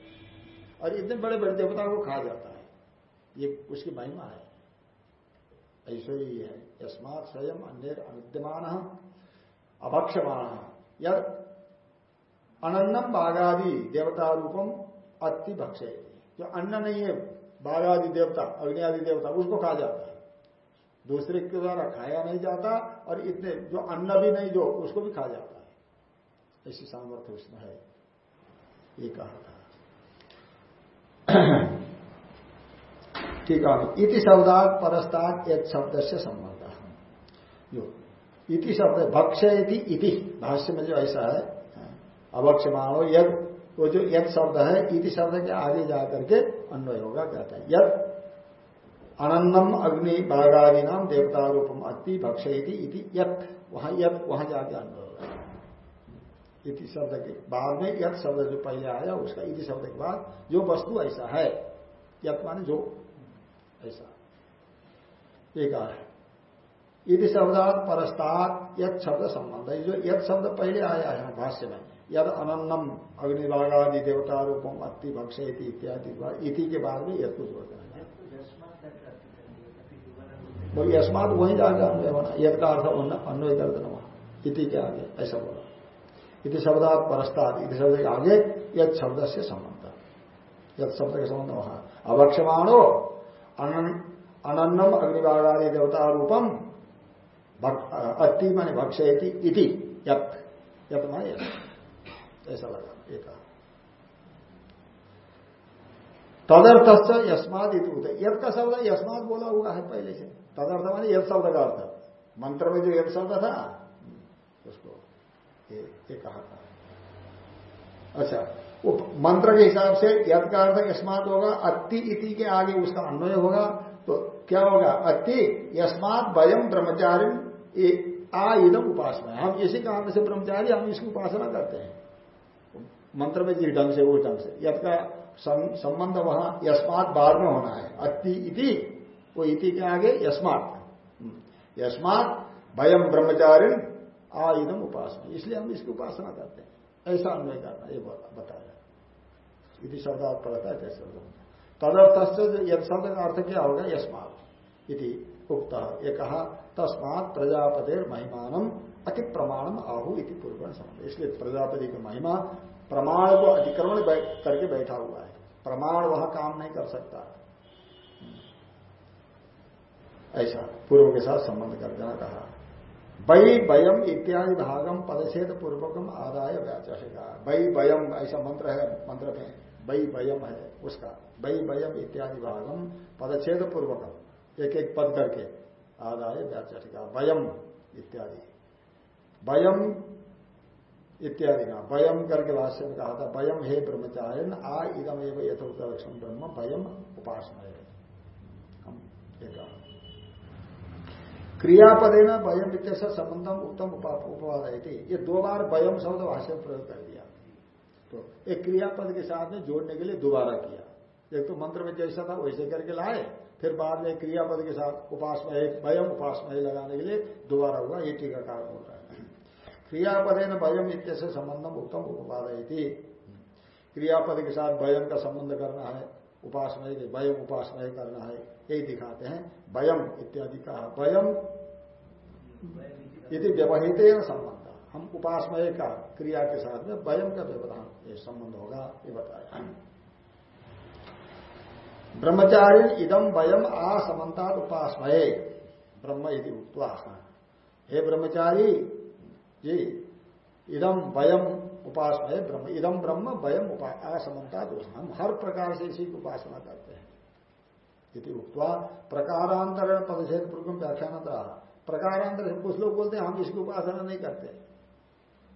और इतने बड़े बड़े देवताओं को खा जाता है। ये उसकी महिमा है। ऐसे ही है। यस्मात स्वयं अन्य अनिद्यमान, अभक्षमान। यद अनन्नम बाघादि देवता रूपम अति भक्ष जो अन्न नहीं है बाघादि देवता, अग्नि आदि देवता, उसको खा जाता है। दूसरे के द्वारा खाया नहीं जाता और इतने जो अन्न भी नहीं, जो उसको भी खा जाता है। ऐसी सामर्थ्य उसमें है। ये कहा था। ठीक है इति शब्दात परस्ताद एक शब्द से संबंध जो इति शब्द भक्ष इति भाष्य में जो ऐसा है अभक्ष मानो यद वो जो यद शब्द है, इति शब्द के आगे जाकर के अन्वय होगा, कहते हैं। यद अनन्नम अग्नि बाघादि नाम देवता रूपम अति भक्षयती इति यत। वहाँ यत, वहाँ जाके अनुभव इति शब्द के बाद में यत शब्द जो पहले आया, उसका इति शब्द के बाद जो वस्तु ऐसा है, यत माने जो ऐसा। एक है। इति शब्दात परस्तात् यद शब्द संबंध है। जो यद शब्द पहले आया है भाष्य में यद अनन्नम अग्निभागादि देवता रूपम अति भक्षयती इत्यादि, इति के बाद में यद कुछ होता है। बोल अस्मात वही जाकर अन्वय बना यद का अर्थ अन्वय कर देना वहाँ इति के आगे, ऐसा बोला। इति शब्दात परस्ताद। इति शब्द के आगे यद शब्द से संबंध। यद शब्द के संबंध वहाँ। अवक्षमाणो अनन्नम अग्निबागादि देवता रूपम अति माने भक्षयती इति। यत। यत माने ऐसा लगा एक तदर्थ यस्माद यद का शब्द यस्माद बोला हुआ है पहले से। तदर्थ मानी यद शब्द का अर्थ। मंत्र में जो यद शब्द था उसको ये, ये कहा था। अच्छा वो मंत्र के हिसाब से यद का अर्थ यस्मात होगा अति इति के आगे उसका अन्वय होगा तो क्या होगा? अति यस्मात वयम ब्रह्मचारी आ इदम उपासना। हम इसी कारण से ब्रह्मचारी हम इसकी उपासना करते हैं। मंत्र में जिस ढंग से उस ढंग से। यद का संबंध वहाँ यस्मात बाद में होना है। अति इति वो इति के आगे, यस्मात। हम्म। यस्मात भयम ब्रह्मचारी आयुधम उपासना। इसलिए हम इसकी उपासना करते हैं। ऐसा अन्वय करना, ये बताया इति शब्द पढ़ता है कैसे तदर्थ से यद शब्द का अर्थ क्या होगा? यस्मात। इति उक्त। ये कहा, तस्मात प्रजापतिर महिमानम अति प्रमाणम आहु इति पूर्व समझ। इसलिए प्रजापति की महिमा प्रमाण को अतिक्रमण करके बैठा हुआ है। प्रमाण वह काम नहीं कर सकता। ऐसा, पूर्व के साथ संबंध कर देना कहा। बई वयम इत्यादि भागम पदछेद पूर्वकम आदाय व्याचा से बई वयम ऐसा मंत्र है, मंत्र में बई वयम है उसका। बई वयम इत्यादि भागम पदछेद पूर्वकम एक एक पद करके आदाय व्याचा से कहा वयम इत्यादि। वयम इत्यादि ना वयम करके भाष्य में कहा था, वयम हे ब्रह्मचारिण, आ इदम एवं यथोक्त ब्रह्म, वयम उपासना है हम एक क्रियापदे न वयम इत्यस संबंधम उत्तम उपवाद ये दो बार वयम शब्द भाष्य में प्रयोग कर दिया। तो एक क्रियापद के साथ में जोड़ने के लिए दोबारा किया। एक तो मंत्र में जैसा था, वैसे करके लाए, फिर बाद में क्रियापद के साथ उपासना एक वयम उपासना लगाने के लिए दोबारा हुआ, ये टीकाकार हो रहा है। क्रियापदे न वयम इत्यस संबंधम उत्तम उपवाद क्रियापद के साथ वयम का संबंध करना है। उपासना वयम उपासना ही करना है, यही दिखाते हैं, वयम इत्यादि का वयम यदि व्यवहित संबंध। हम उपासमय का क्रिया के साथ में वयम का व्यवधान, ये संबंध होगा, ये बताया ब्रह्मचारी इदम वयम असमता उपासमय ब्रह्म यदि उत्वा हे ब्रह्मचारी जी इदम वयम उपासमय ब्रह्म। इदम ब्रह्म वयम असमता हम हर प्रकार से इसी की उपासना करते हैं। यदि उत्वा प्रकारांतर पदछेद व्याख्यान प्रकारांतर कुछ लोग बोलते हैं, हम इसकी उपासना नहीं करते।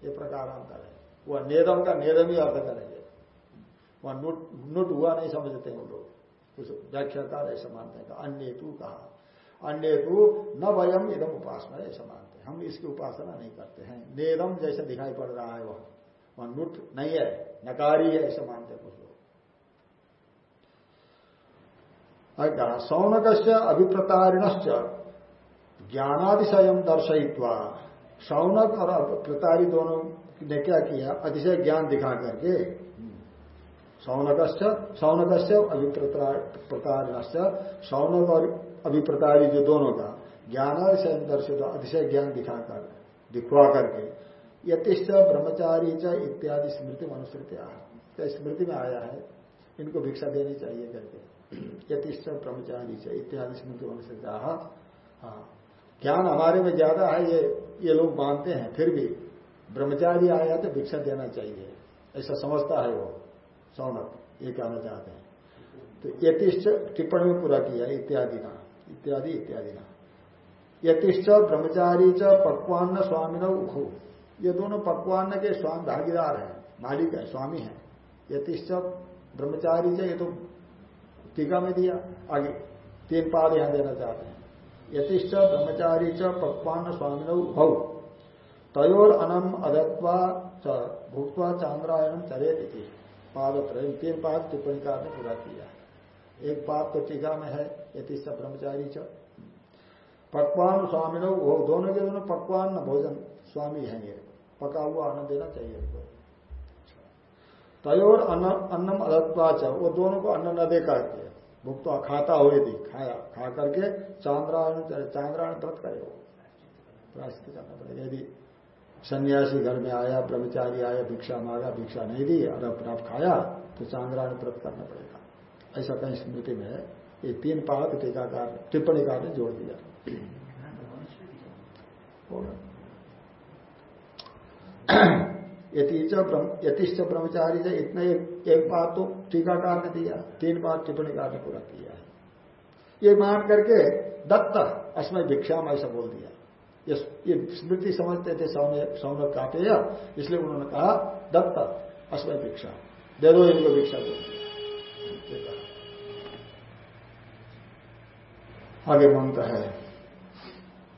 ये प्रकारांतर है। वह नेदम का नेदम ही अर्थ करेंगे। वह नुट नुट हुआ नहीं समझते हैं लोग। कुछ व्याख्याकार ऐसा मानते हैं। अन्य तू कहा अन्य तू न वयम इदम उपासना ऐसा मानते हैं हम इसकी उपासना नहीं करते हैं। नेदम जैसे दिखाई पड़ रहा है वह। नुट नहीं है, नकारी है ऐसा मानते कुछ लोग। कहा सौनक से अभिप्रतारिण ज्ञानातिशय दर्शयित्वा, सौनक और प्रतारी दोनों ने क्या किया? अतिशय ज्ञान दिखा करके सौनक सौनक अभिप्रतारिण सौनक और अभिप्रतारी जो दोनों का ज्ञानातिशय दर्शित अतिशय ज्ञान दिखाकर दिखवा करके यतिश्च ब्रह्मचारी च इत्यादि स्मृति मनुस्मृति क्या स्मृति में आया है। इनको भिक्षा देनी चाहिए करके। यतिश्च ब्रह्मचारी च इत्यादि स्मृति मनुस्मृति हाँ। ज्ञान हमारे में ज़्यादा है, ये ये लोग मानते हैं। फिर भी ब्रह्मचारी आया तो भिक्षा देना चाहिए। ऐसा समझता है वो, सौनक, ये कहना चाहते हैं। तो यतिश्च टिप्पणी में पूरा किया, इत्यादि ना। इत्यादि इत्यादि ना। यतिश्च ब्रह्मचारी च पक्वान्न स्वामी न उखो। ये दोनों पकवान के स्वामी भागीदार हैं, मालिक है, स्वामी है। ये यतिश्च ब्रह्मचारी च ये तो टीका में दिया। आगे, तीन पाद यहाँ देना चाहते हैं। यतिश्च ब्रह्मचारी च पक्वान्न स्वामी उभौ। तयोर अनम अदत्वा च भुक्वा चांद्रायण चरे थी पाद तीन पाद टिप्पणी का ने पूरा किया। एक पाद तो टीका में है यतिश्च ब्रह्मचारी च। पकवान स्वामी वो दोनों के दोनों पकवान भोजन स्वामी है ये। पका हुआ अन्न देना चाहिए इनको तयोर अन्नम अदत्वाच वो दोनों को अन्न न दे करके भुक्त खाता हो यदि खाया खा करके चांद्रायण चांद्रायण व्रत करे वो। प्राश्चित करना पड़ेगा। यदि सन्यासी घर में आया ब्रह्मचारी आया भिक्षा मांगा भिक्षा नहीं दी और अपना खाया तो चांद्रायण व्रत करना पड़ेगा। ऐसा कहीं स्मृति में है। ये तीन पाक टीकाकार टिप्पणीकार ने जोड़ दिया। यतिश्च ब्रह्मचारी से इतना एक, एक बात तो टीकाकार ने दिया तीन बार टिप्पणीकार ने पूरा किया ये मान करके दत्त अस्मय भिक्षा भिक्षाम ऐसा बोल दिया। ये, ये स्मृति समझते थे सौनक काटे इसलिए उन्होंने कहा दत्त अस्मय भिक्षा दे दो इनको भिक्षा दो। आगे मंत्र है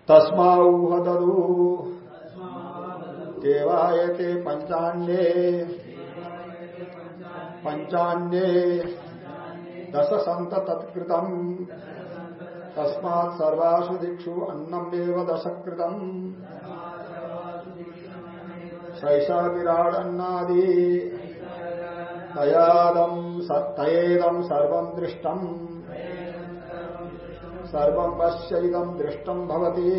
तस्माऊह ददू देवायते पंचान्ये पंचान्ये दश संत तत्कृतम तस्मात् सर्वासु दिक्षु अन्नमेव दशकृतम। शैषा विराड अन्नादि तयादम तयेदम सर्व दृष्टम। सर्व पश्यदम दृष्टम भवती।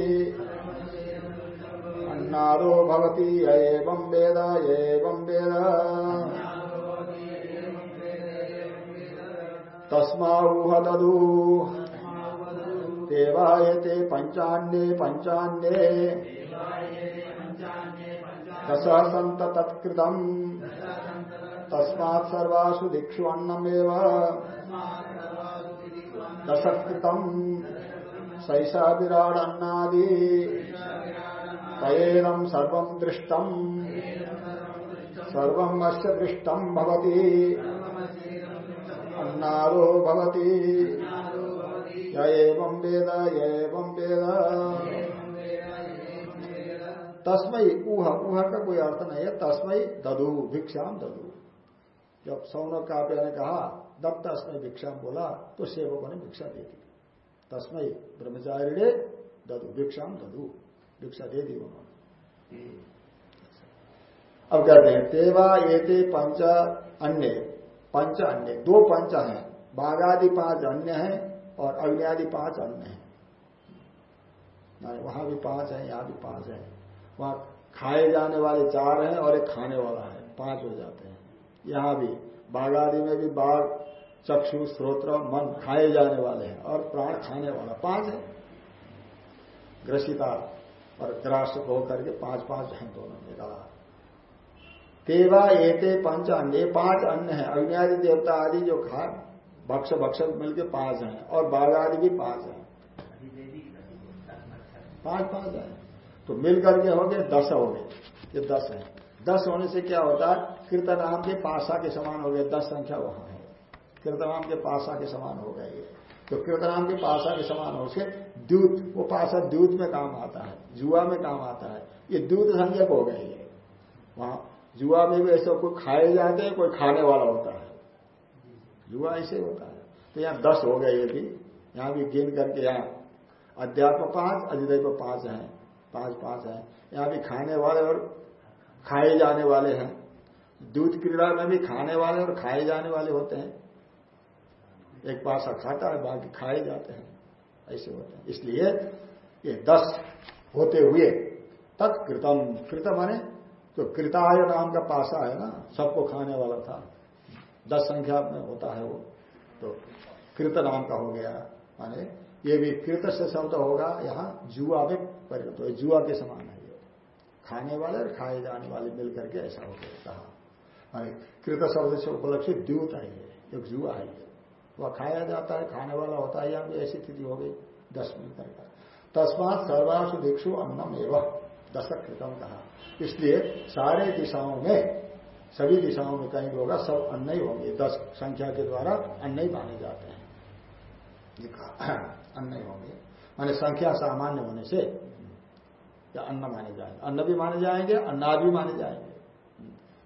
अन्नादो भवती, एवं वेद एवं वेद। तस्माऊह ददू देवायते पंचान्ये पंचान्ये दश संत तत्कृतम। तस्मात् सर्वासु दिक्षु अन्नमेव। दशकृतम। सैषा विराड अन्नादि तयेनम सर्व दृष्टम। सर्व अस्य दृष्टम एवं वेद वेद। तस्मय ऊह ऊह का कोई अर्थ नहीं है। तस्मय ददु भिक्षाम ददु। जब सौनक काव्य ने कहा दत्त अस्मय भिक्षाम बोला तो सेवकों ने भिक्षा दे दी। तस्मय ब्रह्मचारी ने ददु भिक्षाम ददु। भिक्षा दे दी उन्होंने। अब कहते हैं, तेवा ये पंच अन्य पंच अन्य, दो पंच हैं। बाघादि पाँच अन्य हैं और अग्नि पाँच अन्य हैं। वहाँ भी पाँच है, यहाँ भी पाँच है। वहाँ खाए जाने वाले चार हैं और एक खाने वाला है, पाँच हो जाते हैं। यहाँ भी बाघ आदि में भी बाघ, चक्षु स्त्रोत्र मन खाए जाने वाले हैं और प्राण खाने वाला पाँच है। ग्रसिता और ग्रास हो करके पाँच पाँच हैं दोनों ने कहा तेवा, एते, पंच अन्य, पाँच अन्य है। अग्नि देवता आदि जो खा भक्ष भक्ष मिलकर पाँच हैं और बाघ आदि भी पाँच हैं। पाँच पाँच है। तो मिलकर के हो गए दस हो गए। ये दस है। दस होने से क्या होता है? कीर्तनाम के पासा के समान हो गए। दस संख्या वहाँ है। कीर्तनाम के पासा के समान हो गए ये। तो कीर्तनाम के पासा के समान हो से दूत, वो पाशा दूत में काम आता है। जुआ में काम आता है। ये दूत संख्यक हो गए ये। वहाँ जुआ में भी ऐसे कोई खाए जाते हैं, कोई खाने वाला होता है। जुआ ऐसे होता है। तो यहाँ दस हो गए ये भी। यहाँ भी गिन करके यहाँ अध्यात्म पाँच अधिदैव पाँच है। पाँच पाँच है। यहाँ भी खाने वाले और खाए जाने वाले हैं। दूध क्रीड़ा में भी खाने वाले और खाए जाने वाले होते हैं। एक पासा खाता है, बाकी खाए जाते हैं। ऐसे होते हैं। इसलिए ये दस होते हुए तत्कृतम। कृतम माने तो कृताय नाम का पासा है ना, सबको खाने वाला था। दस संख्या में होता है वो। तो कृत नाम का हो गया। माने ये भी कृत से शब्द होगा, यहाँ जुआ में परिणत हो जुआ के समान है ये। खाने वाले और खाए जाने वाले मिलकर के ऐसा हो गया, कहा। माने कृत शब्द से उपलक्षित द्यूत है ये, एक जुआ है ये। वह खाया जाता है, खाने वाला होता है भी ऐसी स्थिति हो गई, दस मिलकर का। तस्मात सर्वासु दीक्षु अन्नम एवं। दशक कृतम कहा इसलिए सारे दिशाओं में, सभी दिशाओं में कहीं होगा, सब अन्न ही होंगे। दस संख्या के द्वारा अन्न ही माने जाते हैं। अन्न ही होंगे। माने संख्या सामान्य होने से, या अन्न माने जाएँगे। अन्न भी माने जाएँगे, अन्नाद भी माने जाएँगे।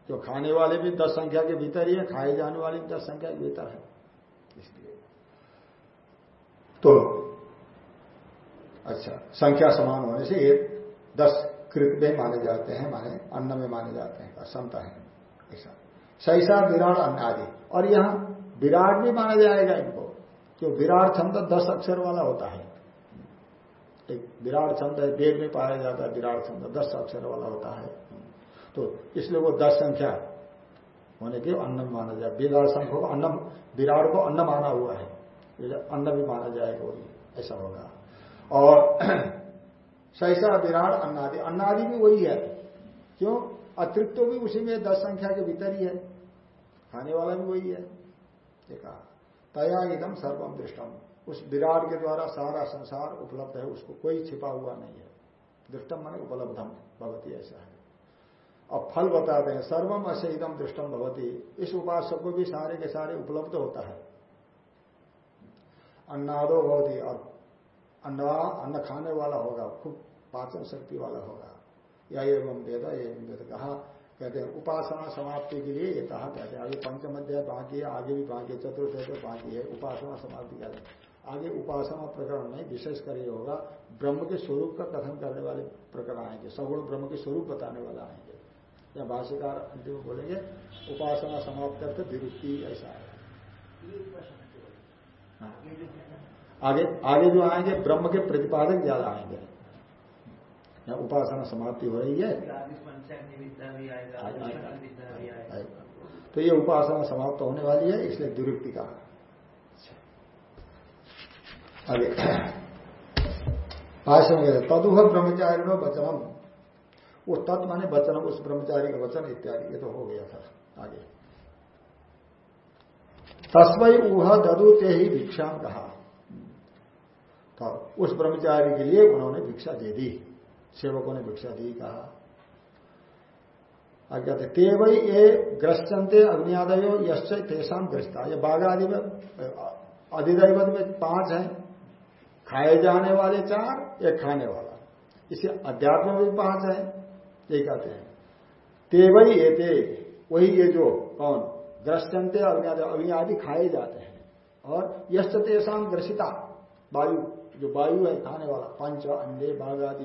जो खाने वाले भी दस संख्या के भीतर ही है, खाए जाने वाले भी दस संख्या के भीतर है। इसलिए। तो अच्छा संख्या समान होने से एक दस कृत में माने जाते हैं, माने अन्न में माने जाते हैं समता है, ऐसा। सैसा विराट अन्न आदि और यहाँ विराट भी माना जाएगा इनको, क्यों? विराट छंद दस अक्षर वाला होता है। एक विराट छंद है, वेद में पाया जाता है, विराट छंद दस अक्षर वाला होता है। तो इसलिए वो दस संख्या होने के अन्न माना जाए। विराट संख्या को अन्न विराट को अन्न माना हुआ है। अन्न भी माना जाएगा ऐसा होगा। और सहसा विराट अन्नादि। अन्नादि भी वही है। क्यों? अतिरिक्त तो भी उसी में दस संख्या के भीतर ही है। खाने वाला भी वही है। देखा तया एकदम सर्वम दृष्टम उस विराट के द्वारा सारा संसार उपलब्ध है, उसको कोई छिपा हुआ नहीं है। दृष्टम माने उपलब्धम भगवती ऐसा है। अब फल बताते हैं सर्वम असे एकदम दृष्टम भगवती इस उपासक को भी सारे के सारे उपलब्ध होता है। अन्नादो भवती। और अन्ना अन्न खाने वाला होगा खूब पाचन शक्ति वाला होगा। या एवं वेद एवं वेद कहा कहते हैं उपासना समाप्ति के लिए ये कहा कहते हैं। आगे पंचम अध्याय बाकी है आगे भी बाकी है चतुर्थ अध्याय बाकी है। उपासना समाप्ति कहते हैं आगे उपासना प्रकरण में विशेष कर ये होगा ब्रह्म के स्वरूप का कथन करने वाले प्रकरण आएँगे सगुण ब्रह्म के स्वरूप बताने वाले आएँगे। या भाष्यकार अंतिम बोलेंगे उपासना समाप्त करके विरुक्ति ऐसा है। हाँ। आगे आगे जो आएँगे, ब्रह्म के प्रतिपादक ज़्यादा आएँगे। यहाँ उपासना समाप्ति हो रही है। तो ये उपासना समाप्त होने वाली है, इसलिए दुरुक्ति का। आगे। भाष्य में तदुह ब्रह्मचारी नो वचनम। वो तत् माने वचनम, उस ब्रह्मचारी का वचन इत्यादि, ये तो हो गया था आगे। तस्मय ऊह ददु ते ही भिक्षा कहा तो उस ब्रह्मचारी के लिए उन्होंने भिक्षा दे दी। सेवकों ने भिक्षा दी, कहा। आज्ञा थे ते वही ये ग्रस्तंते अग्नियादयो, यश्च तेषाम ग्रस्ता ये बाघ आदि में, अधिदैवत में पाँच हैं। खाए जाने वाले चार, एक खाने वाला। इसे अध्यात्म में भी पाँच है। ये कहते हैं ते वही ये ते, वही ये जो, कौन? ग्रस्तंते अग्नि आदि खाए जाते हैं। और यश्च तेषाम ग्रसिता वायु जो वायु है, खाने वाला पंच अंडे बाघ आदि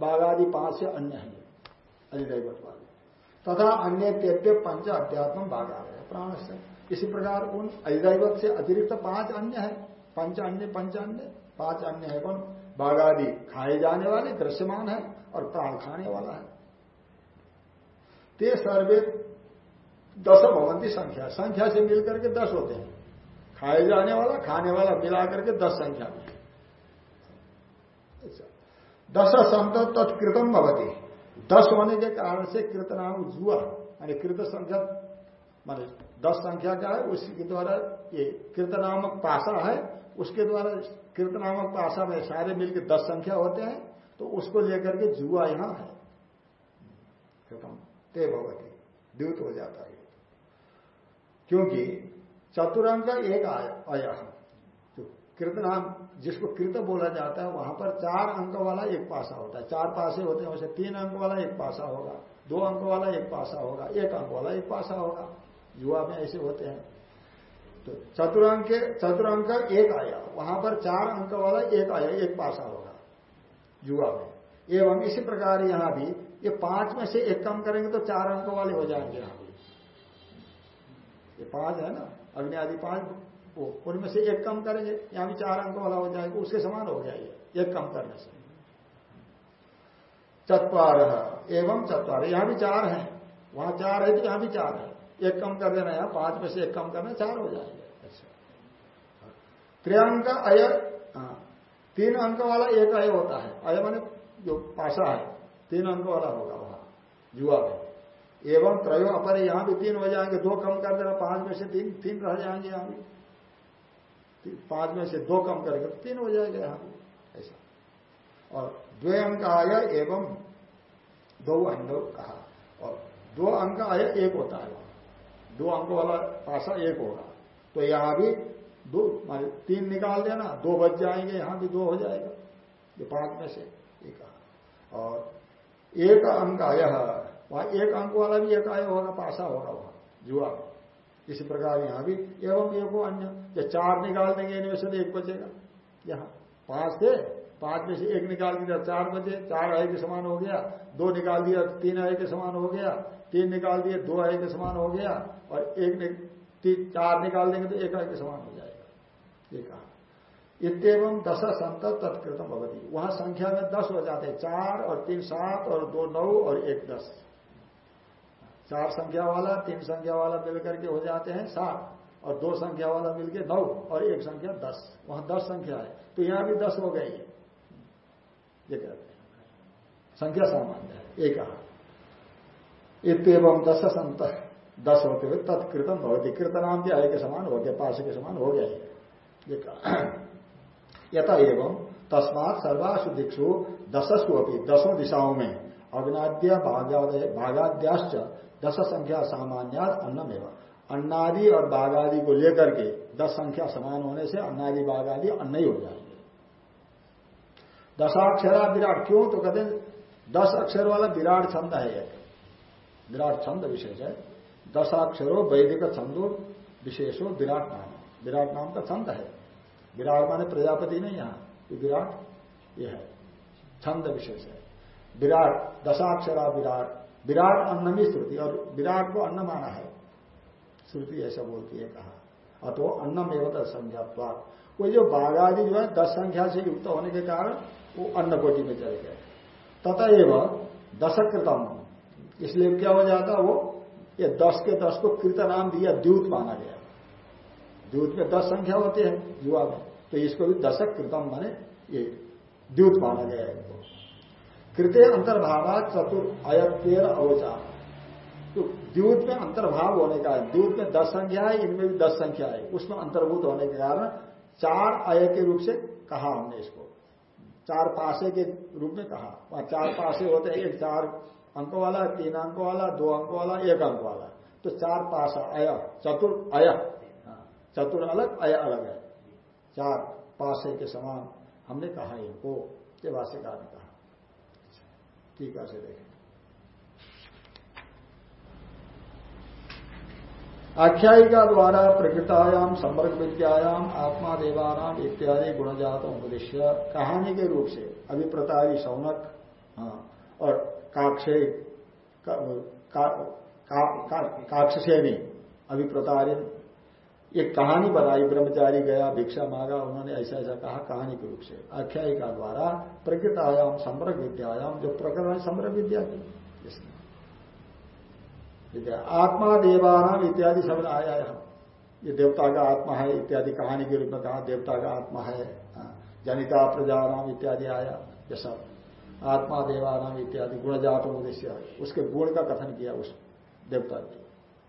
बाघ आदि पाँच से अन्य है अधिदैवत वाले। तथा अन्य तेव्य पंच अध्यात्म बाघ आ गया प्राण से। इसी प्रकार उन अधिदैवत से अतिरिक्त पाँच अन्य है। पंच अन्य पंच अन्य, पाँच अन्य है कौन? बागादि खाए जाने वाले, दृश्यमान है और प्राण खाने वाला है। ते सर्वे दस भवंती संख्या। संख्या से मिलकर के दस होते हैं। खाए जाने वाला, खाने वाला मिला करके दस संख्या में। दस संत तत्कृतम भवती। दस होने के कारण से कृत नाम जुआ। यानी कृत संख्या, माने दस संख्या का है? उसके द्वारा ये कृत नामक पासा है। उसके द्वारा कृत नामक पासा में सारे मिलकर दस संख्या होते हैं तो उसको लेकर के जुआ यहाँ है। कृतम। ते भगवती द्यूत हो जाता है। क्योंकि चतुरंग एक आया जो कृत नाम जिसको कृत बोला जाता है, वहाँ पर चार अंक वाला एक पासा होता है। चार पासे होते हैं, वैसे तीन अंक वाला एक पासा होगा, दो अंक वाला एक पासा होगा, एक अंक वाला एक पासा होगा। युवा में ऐसे होते हैं। तो चतुरंक चतुरंक एक आया, वहाँ पर चार अंक वाला एक आया, एक पासा होगा युवा में। एवं इसी प्रकार यहाँ भी, ये पाँच में से एक कम करेंगे तो चार अंक वाले हो जाएँगे यहाँ भी। ये पाँच है ना? अग्नि आदि पाँच। वो उनमें से एक कम करेंगे यहाँ भी चार अंक वाला हो जाएगा उसके समान हो जाएगा एक कम करने से। चतवार एवं चतवार यहाँ भी चार है वहाँ चार है तो यहाँ भी चार है। एक कम कर देना है पाँच में से एक कम करना चार हो जाएँगे। अच्छा। त्रियांक अय हाँ, तीन अंक वाला एक अय होता है अय माने जो पासा है तीन अंक वाला होगा वहाँ जुआ में। एवं त्रयो अपर यहाँ भी तीन हो जाएँगे दो कम कर देना पाँच में से तीन तीन रह जाएँगे यहाँ भी। पाँच में से दो कम करेंगे तो तीन हो जाएगा यहाँ ऐसा। और द्वे अंक आया एवं दो अंग कहा। और दो अंक आया एक होता है। दो अंक वाला पासा एक होगा। तो यहाँ भी दो, मान तीन निकाल देना, दो बच जाएँगे, यहाँ भी दो हो जाएगा। ये पाँच में से एक कहा। और एक अंक आया, वहाँ एक अंक वाला भी एक आया होगा, पासा होगा वहाँ, जुआ इसी प्रकार यहाँ भी एवं एक अन्य, या चार निकाल देंगे इनमें से तो एक बचेगा। यहाँ पाँच थे, पाँच में से एक निकाल दिया, चार बचे, चार आय के समान हो गया, दो निकाल दिया, तीन आय के समान हो गया, तीन निकाल दिए, दो आय के समान हो गया, और एक चार निकाल देंगे तो एक आय के समान हो जाएगा। ये कहा। इतम दस संत तत्कृतम भगवती वहाँ संख्या में दस हो जाते हैं, चार और तीन सात और दो नौ और एक दस। चार संख्या वाला, तीन संख्या वाला मिलकर के हो जाते हैं सात, और दो संख्या वाला मिलकर नौ, और एक संख्या दस। वहाँ दस संख्या है। तो यहाँ भी दस हो गई। ये कहते हैं। संख्या सामान्य है। एक कहा दस संत। दस होते हुए तत्कृतम भवती। कृतनाम भी आय के समान हो गया पास के समान हो गया ये। यथा एवं तस्मात सर्वासु दिक्षु दशस्व दसों दिशाओं में अग्नाद्य भागाद्याश्च दस संख्या सामान्य अन्नम एवं। अन्नादि और बागादि को लेकर के दस संख्या समान होने से अन्नादि बागादि अन्न ही हो जाएँगे। दशाक्षरा विराट क्यों? तो कहते दस अक्षर वाला विराट छंद है एक। विराट छंद विशेष है। दशाक्षरों वैदिक छंदो विशेषो विराट नाम। विराट नाम का छंद है। विराट माने प्रजापति नहीं यहाँ। ये विराट, ये है। छंद विशेष है। विराट, दशाक्षरा विराट विराट अन्न में श्रुति, और विराट को अन्न माना है। श्रुति ऐसा बोलती है, कहा। अतो अन्नम एवं संख्या वो जो बाघादि जो है, दस संख्या से युक्त होने के कारण वो अन्न कोटि में चले गए। तथा एवं दशकृतम। इसलिए क्या हो जाता, वो ये दस के दस को कृत नाम दिया, द्यूत माना गया। द्यूत में दस संख्या होती है, युवा में। तो इसको भी दशक कृतम माने, ये द्यूत माना गया है कृत्य अंतर्भावा चतुर अयत्वेर अवचार तो द्यूत में अंतर्भाव होने का है। द्यूत में दस संख्या है, इनमें भी दस संख्या है। उसमें अंतर्भूत होने के कारण चार अय के रूप से कहा हमने इसको। चार पासे के रूप में कहा। वहाँ चार पासे होते हैं, एक चार अंक वाला, तीन अंक वाला, दो अंक वाला, एक अंक वाला। तो चार पासा अय, चतुर अय। चतुर अलग, अय अलग है। चार पासे के समान हमने कहा इनको, के ने कहा। ठीक है देखें आख्यायिका द्वारा प्रकृतायाम संवर्ग विद्यायाम आत्मा देवानाम इत्यादि गुणजात उपदेश्य कहानी के रूप से अभिप्रतारी सौनक हाँ, और काक्षे का, का, का, का, काक्षसेनी अभिप्रतारिन एक कहानी बताई ब्रह्मचारी गया भिक्षा मांगा उन्होंने ऐसा ऐसा कहा कहानी के रूप से। आख्यायिका द्वारा प्रकृत आयाम समृग विद्यायाम जो प्रकृत समृग विद्या की। विद्या आत्मा देवानाम इत्यादि शब्द आया है। ये देवता का आत्मा है इत्यादि कहानी के रूप में कहा देवता का आत्मा है। हाँ, जनिता प्रजानाम इत्यादि आया ये सब। आत्मा देवानाम इत्यादि गुणजात उद्देश्य उसके गुण का कथन किया उस देवता के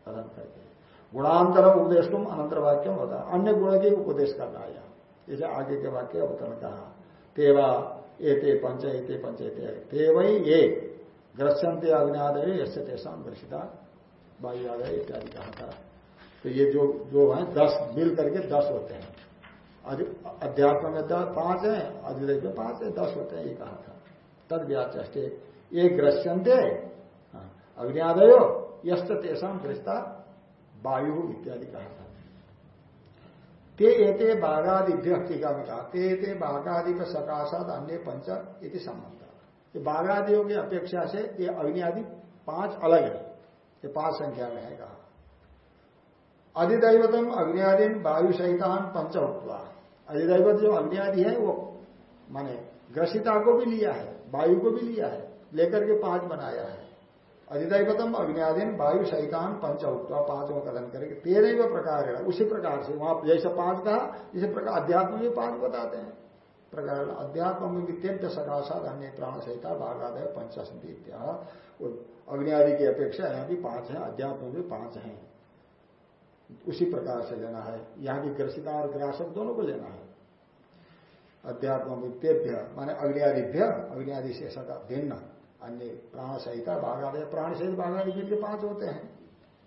कथन करके। गुणांतर उपदेश तुम अनंतर वाक्य होता है अन्य गुण के उपदेश करना आया जैसे आगे के वाक्य अवतरण कहा। तेवा एते पंच एते पंच एते तेवई ये। ग्रस्यंते अग्नियादय यश तेषा ग्रसिता वायुआदय इत्यादि कहा था। तो ये जो जो है दस मिल करके दस होते हैं। अध्यात्म में दस पाँच है। अधिदेश में पाँच है दस होते हैं ये कहा था। तद व्याचे ये ग्रस्यंते हाँ, अग्नियादयो यश तेषा ग्रस्ता वायु इत्यादि कहा था। ते एते बाघादिभ्य टीका में कहा, ते एते बाघादि का सकाशात अन्य पंच इति संबंध। ये बाघादियों की अपेक्षा से ये अग्नि आदि पाँच अलग है। ये पाँच संख्या में है कहा। अधिदैवतम अग्नियादीन वायु सहितान पंच हुआ अधिदैवत जो अग्नि आदि है, वो माने ग्रसिता को भी लिया है, वायु को भी लिया है, लेकर के पाँच बनाया है। अधिदैवतम अग्नियादीन वायु सहितान पंच उत्तर पाँचों कथन करेंगे? तेरह प्रकार है उसी प्रकार से वहाँ जैसे पाँच कहा इसी प्रकार अध्यात्म में पाँच बताते हैं। प्रकार अध्यात्म में वित्यंत सकाशात, अन्य प्राण सहिता, भागादय पंचाशंति अग्नि आदि की अपेक्षा यहाँ भी पाँच है, अध्यात्म में पाँच है। उसी प्रकार से लेना है। यहाँ भी ग्रसिता और ग्रासक दोनों को लेना है। अध्यात्म वित्तेभ्य माने अग्नियादिभ्य, अग्नियादि से सका भिन्न। अन्य प्राण सहित बाघादय प्राण सहित बाघादि मिलकर पाँच होते हैं।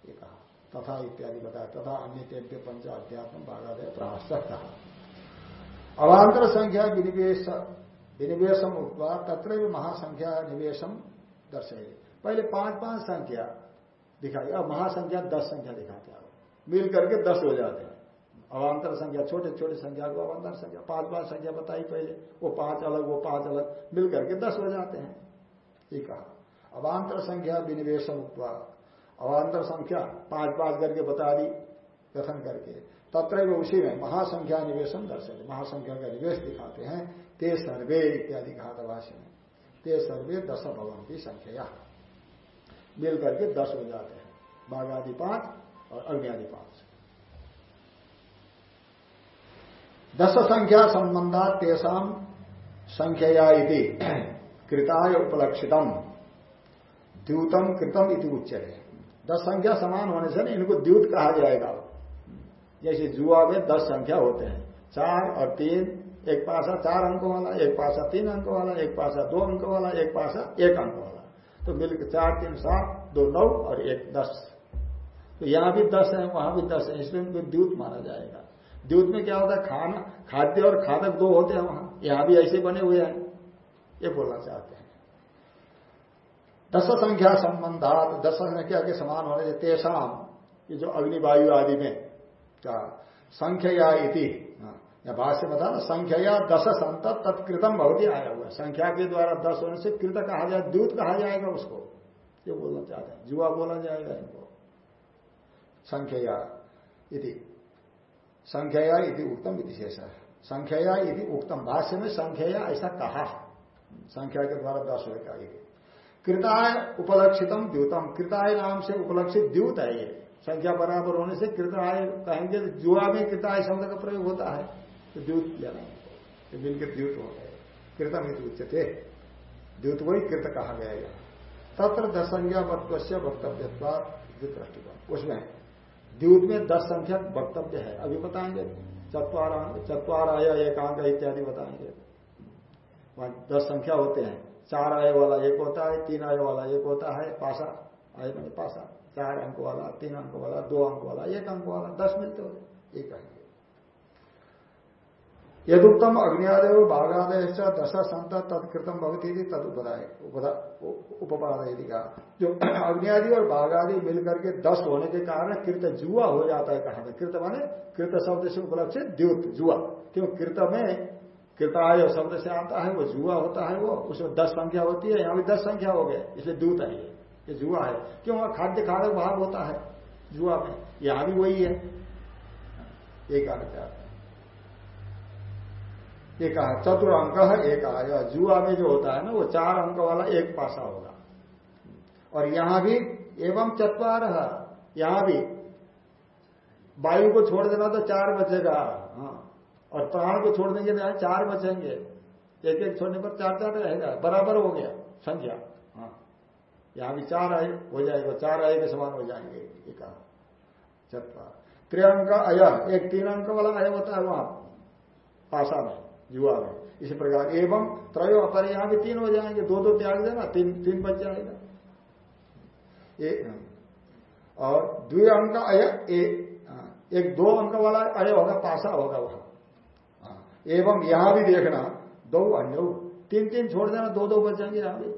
ये कहा। तथा इत्यादि बताया। तथा अन्य तेभ्य पंच अध्यात्म बाघादय प्राण कहा अवांतर संख्या विनिवेश विनिवेशम तत्र भी महासंख्या निवेशम दर्शे पहले पाँच पाँच संख्या दिखाई। अब महासंख्या दस संख्या दिखाते हैं। मिल करके दस हो जाते हैं। अवांतर संख्या, छोटे छोटे संख्या को अवांतर संख्या। पाँच पाँच संख्या बताई पहले। वो पाँच अलग, वो पाँच अलग। मिल करके दस हो जाते हैं। ये कहा अवान्तर संख्या विनिवेश मुक्वा अवान्तर संख्या पाँच पाँच करके बता दी, कथन करके। तत्र उसी में महासंख्या निवेशन दर्शन महासंख्या का निवेश दिखाते हैं। ते सर्वे इत्यादि कहा भाष्य में। ते सर्वे दस भवन की संख्या मिल करके दस हो जाते हैं। बाघ आदि पाँच और अग्नि आदि पाँच दस संख्या संबंधा तेसाम संख्या कृताय उपलक्षितम। द्यूतम कृतम इति उच्चते दस संख्या समान होने से इनको द्यूत कहा जाएगा। जैसे जुआ में दस संख्या होते हैं। चार और तीन, एक पासा चार अंकों वाला, एक पासा तीन अंक वाला, एक पासा दो अंकों वाला, एक पासा एक अंक वाला। तो मिलकर चार, तीन, सात, दो, नौ और एक, दस। तो यहाँ भी दस है, वहाँ भी दस है, इसलिए उनको द्यूत माना जाएगा। द्यूत में क्या होता है? खाना, खाद्य और खादक दो होते हैं वहाँ। यहाँ भी ऐसे बने हुए हैं। ये बोलना चाहते हैं। दस संख्या संबंधात दस संख्या के समान होने से तेषाम ये जो अग्निवायु आदि में क्या संख्या इति हाँ, या भाष्य बता ना संख्या दस संत तत्कृतम ही आया हुआ संख्या के द्वारा दस होने से कृत कहा जाए दूत कहा जाएगा उसको। ये बोलना चाहते हैं। जुआ बोला जाएगा इनको। संख्या इति। संख्या इति उत्तम विशेष है। संख्या इति उत्तम। भाष्य में संख्या ऐसा कहा संख्या के द्वारा दस हो जाएगी कृताय उपलक्षितम द्यूतम। कृताय नाम से उपलक्षित द्यूत है ये। संख्या बराबर होने से कृताय कहेंगे तो जुआ में कृताय शब्द का प्रयोग होता है तो द्यूत लेना तो मिलकर द्यूत हो गए कृतम ही उच्चते द्यूत वही कृत कहा गया तत्र दस संख्या वक्तव्य से वक्तव्य दृष्टिकोण। उसमें द्यूत में दस संख्या वक्तव्य है। अभी बताएँगे चतवार चतवार आया एकांक इत्यादि बताएँगे। वहाँ दस संख्या होते हैं। चार आय वाला एक होता है, तीन आय वाला एक होता है पासा आय मैंने पासा चार अंक वाला, तीन अंक वाला, दो अंक वाला, एक अंक वाला, दस मिलते होते एक अंक यदुक्तम अग्नियादय बाघादय दश संत तत्कृतम भवती थी तद उपपादय का जो अग्नियादि और बाघादि मिलकर के दस होने के कारण कृत जुआ हो जाता है कहा कृत माने कृत शब्द से उपलक्षित द्युत, जुआ। क्यों? कृत में कृताय शब्द से आता है, वो जुआ होता है, वो उसमें दस संख्या होती है, यहाँ भी दस संख्या हो गए इसलिए दूत है ये जुआ है। क्यों? वहाँ खाद्य खादक भाव होता है, जुआ में, यहाँ भी वही है। एक आने क्या ये कहा चतुर अंक है, एक आया जुआ में जो होता है ना, वो चार अंक वाला एक पासा होगा। और यहाँ भी एवं चतवार, यहाँ भी। वायु को छोड़ देना तो चार बचेगा। और प्राण को छोड़ देंगे तो चार बचेंगे। एक एक छोड़ने पर चार चार रहेगा, बराबर हो गया संख्या। हाँ। यहाँ भी चार आए, हो जाएगा, चार आए के समान हो जाएँगे, ये कहा। त्रिअंक अय एक तीन अंक वाला अय होता है वहाँ पासा में युवा में। इसी प्रकार एवं त्रयो अपर यहाँ भी तीन हो जाएँगे दो दो त्याग देना, तीन तीन बच जाएगा। और द्वि अंक अय एक दो अंक वाला अय होगा, पासा होगा वहाँ। एवं यहाँ भी देखना, दो अन्य तीन तीन छोड़ देना दो दो बचेंगे यहाँ भी।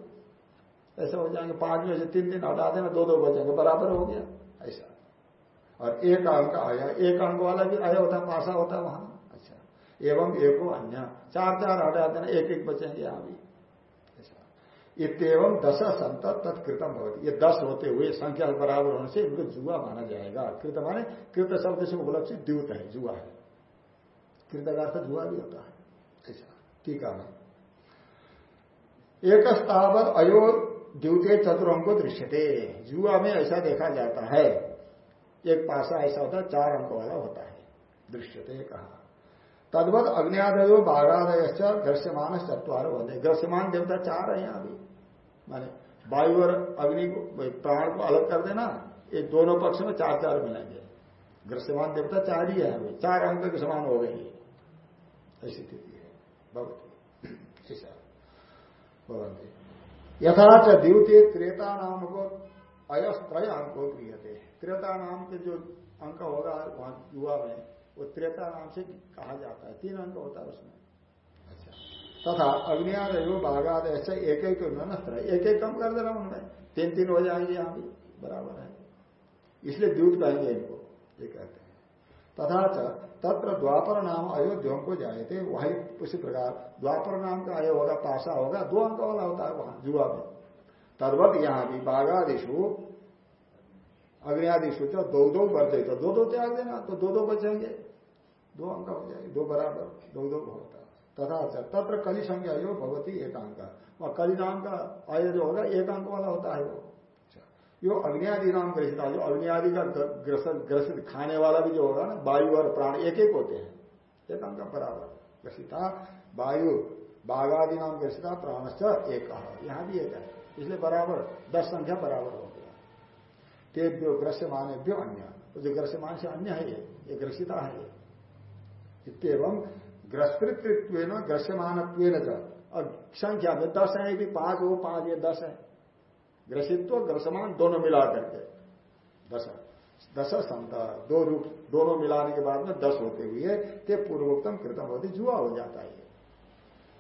ऐसा हो जाएँगे, पाँच में से तीन तीन हटा देना दो दो बचेंगे बराबर हो गया। ऐसा। और एक अंक आया, एक अंक वाला भी आया होता पासा होता वहाँ। अच्छा एवं एको अन्य चार चार हटा देना एक एक बचेंगे यहाँ भी। इतम दस संत तत्कृतम भवती। ये दस होते हुए संख्या बराबर होने से इनको जुआ माना जाएगा। कृत माने, कृत शब्द से उपलक्षित द्यूत है, जुआ है। कृत का अर्थ जुआ भी होता है। ऐसा। टीका में एक स्थावत अयो द्यूते चतुरंग दृश्यते। जुआ में ऐसा देखा जाता है। एक पासा ऐसा होता है, चार अंक वाला होता है। दृश्यते कहा। तद्वत अग्नियादयो बाघादय दृश्यमान चतवार होते दृश्यमान देवता चार है यहाँ भी। माने वायु और अग्नि को प्राण को अलग कर देना, ये दोनों पक्ष में चार चार मिलेंगे। दृश्यमान देवता चार ही है चार अंक के समान हो गई ऐसी स्थिति है। भगवती ऐसा भगवती यथाच द्वितीय त्रेता नाम को अयस्त्रय अंको क्रियते। त्रेता नाम के जो अंक होगा वहाँ युवा में वो त्रेता नाम से कहा जाता है। तीन अंक होता है उसमें। अच्छा। तथा अग्नियादयो बाघाद ऐसे एक एक नस्त्र एक एक कम कर देना उनमें तीन तीन हो जाएँगे यहाँ भी। बराबर है। इसलिए द्यूत कहेंगे इनको। ये कहते हैं। तथा तत्र द्वापर नाम अयोध्या को जाए थे वही उसी प्रकार द्वापर नाम का अयो होगा पासा होगा, दो अंक वाला होता है वहाँ, जुआ में। तद्वत यहाँ भी बाघादिशु अग्नियादिशु तो दो दो बढ़ते तो दो दो त्याग देना तो दो दो बचेंगे दो अंक हो जाएँगे, दो बराबर, दो दो होता तथा तत्र कली संख्या जो भगवती एकांक। वह कली नाम का आय जो होगा एक अंक वाला होता है वो। यो अग्नियादि नाम ग्रसिता जो अग्नियादि का ग्रसित खाने वाला भी जो होगा ना, वायु और प्राण एक एक होते हैं। एक अंक बराबर ग्रसिता, वायु, बाघादि नाम ग्रसिता प्राणश्च एक यहाँ भी एक है। इसलिए बराबर, दस संख्या बराबर हो। गया तेभ्यो ग्रस्यमान अन्य। तो जो ग्रस्यमान से अन्य है ये ग्रसिता है इतम ग्रस्तृत्व ग्रस्यमान और संख्या में दस है भी पाँच, वो पाँच, ये दस है। ग्रसित्व ग्रसमान दोनों मिला करके। दस दस संत दो रूप, दोनों मिलाने के बाद में दस होते हुए ते पूर्वोत्तम कृतम होती जुआ हो जाता है।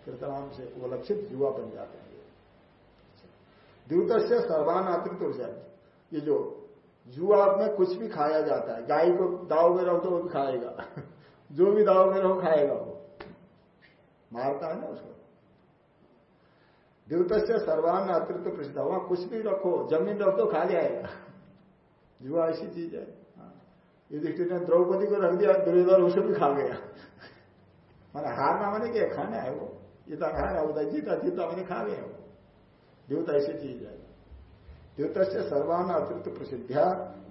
कृतनाम से उपलक्षित जुआ बन जाते हैं द्यूत से सर्वान अतिरिक्त ये जो जुआ में कुछ भी खाया जाता है, गाय को दाव में रहो तो वो भी खाएगा। जो भी दाव में रहो खाएगा वो। मारता है ना उसको। द्यूत से सर्वान अतिरिक्त प्रसिद्ध वहाँ कुछ भी रखो, ज़मीन रख दो, खा जाएगा। जुआ ऐसी चीज़ है। हाँ। युधिष्ठिर ने द्रौपदी को रख दिया, दुर्योधन उसे भी खा गया। मैंने हारना मैंने क्या, खाना है वो। इतना हारा उधर जीता जीता मैंने खा गया वो। द्यूत ऐसी चीज़ है। द्यूत से सर्वान अतिरिक्त प्रसिद्धिया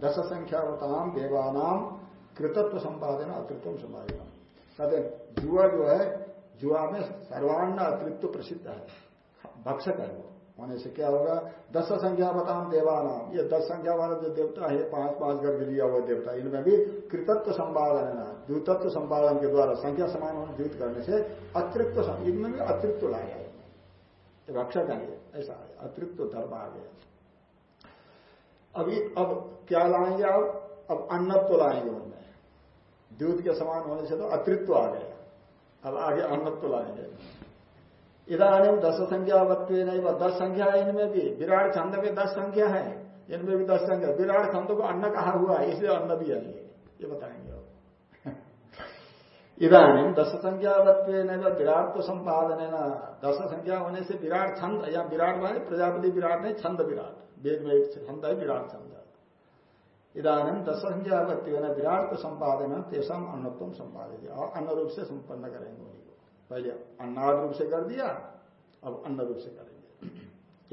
दस संख्यावताम देवानाम कृतत्व संपादन अतिरिक्त संपादन। कहते जुआ जो है जुआ में सर्वान्न अतृत्व प्रसिद्ध है। भक्षक है होने से क्या होगा? दस संख्या बताम देवानाम। ये दस संख्या वाला जो देवता है, पाँच पाँच गर्भ लिया हुआ देवता, इनमें भी कृतत्व संपादन है। ना द्वितत्व संपादन के द्वारा संख्या समान होने द्वित करने से अतृत्व इनमें भी अतृत्व लाया है। भक्षक है, ऐसा है। अतृत्व धर्म आ गया अभी अब क्या लाएँगे अब अब अन्नत्व लाएँगे उनमें। द्यूत के समान होने से तो अतृत्व आ गया। अब आगे अमृत लाएँगे। इधानी दस संख्या वत्व नहीं दस संख्या है इनमें भी विराट छंद में दस संख्या है इनमें भी दस संख्या विराट छंद को अन्न कहा हुआ? है इसलिए अन्न भी है। ये बताएँगे अब इधानी दस संख्या वत्व नहीं विराट तो संपादन है ना दस संख्या होने से विराट छंद या विराट माने प्रजापति विराट नहीं छंद विराट। वेद में छंद है विराट छंद। इधानी दस संख्या विराट को संपादन तेसाम अन्नत्व संपादित और अन्न रूप से संपन्न करेंगे। को पहले अन्नाद रूप से कर दिया, अब अन्न रूप से करेंगे।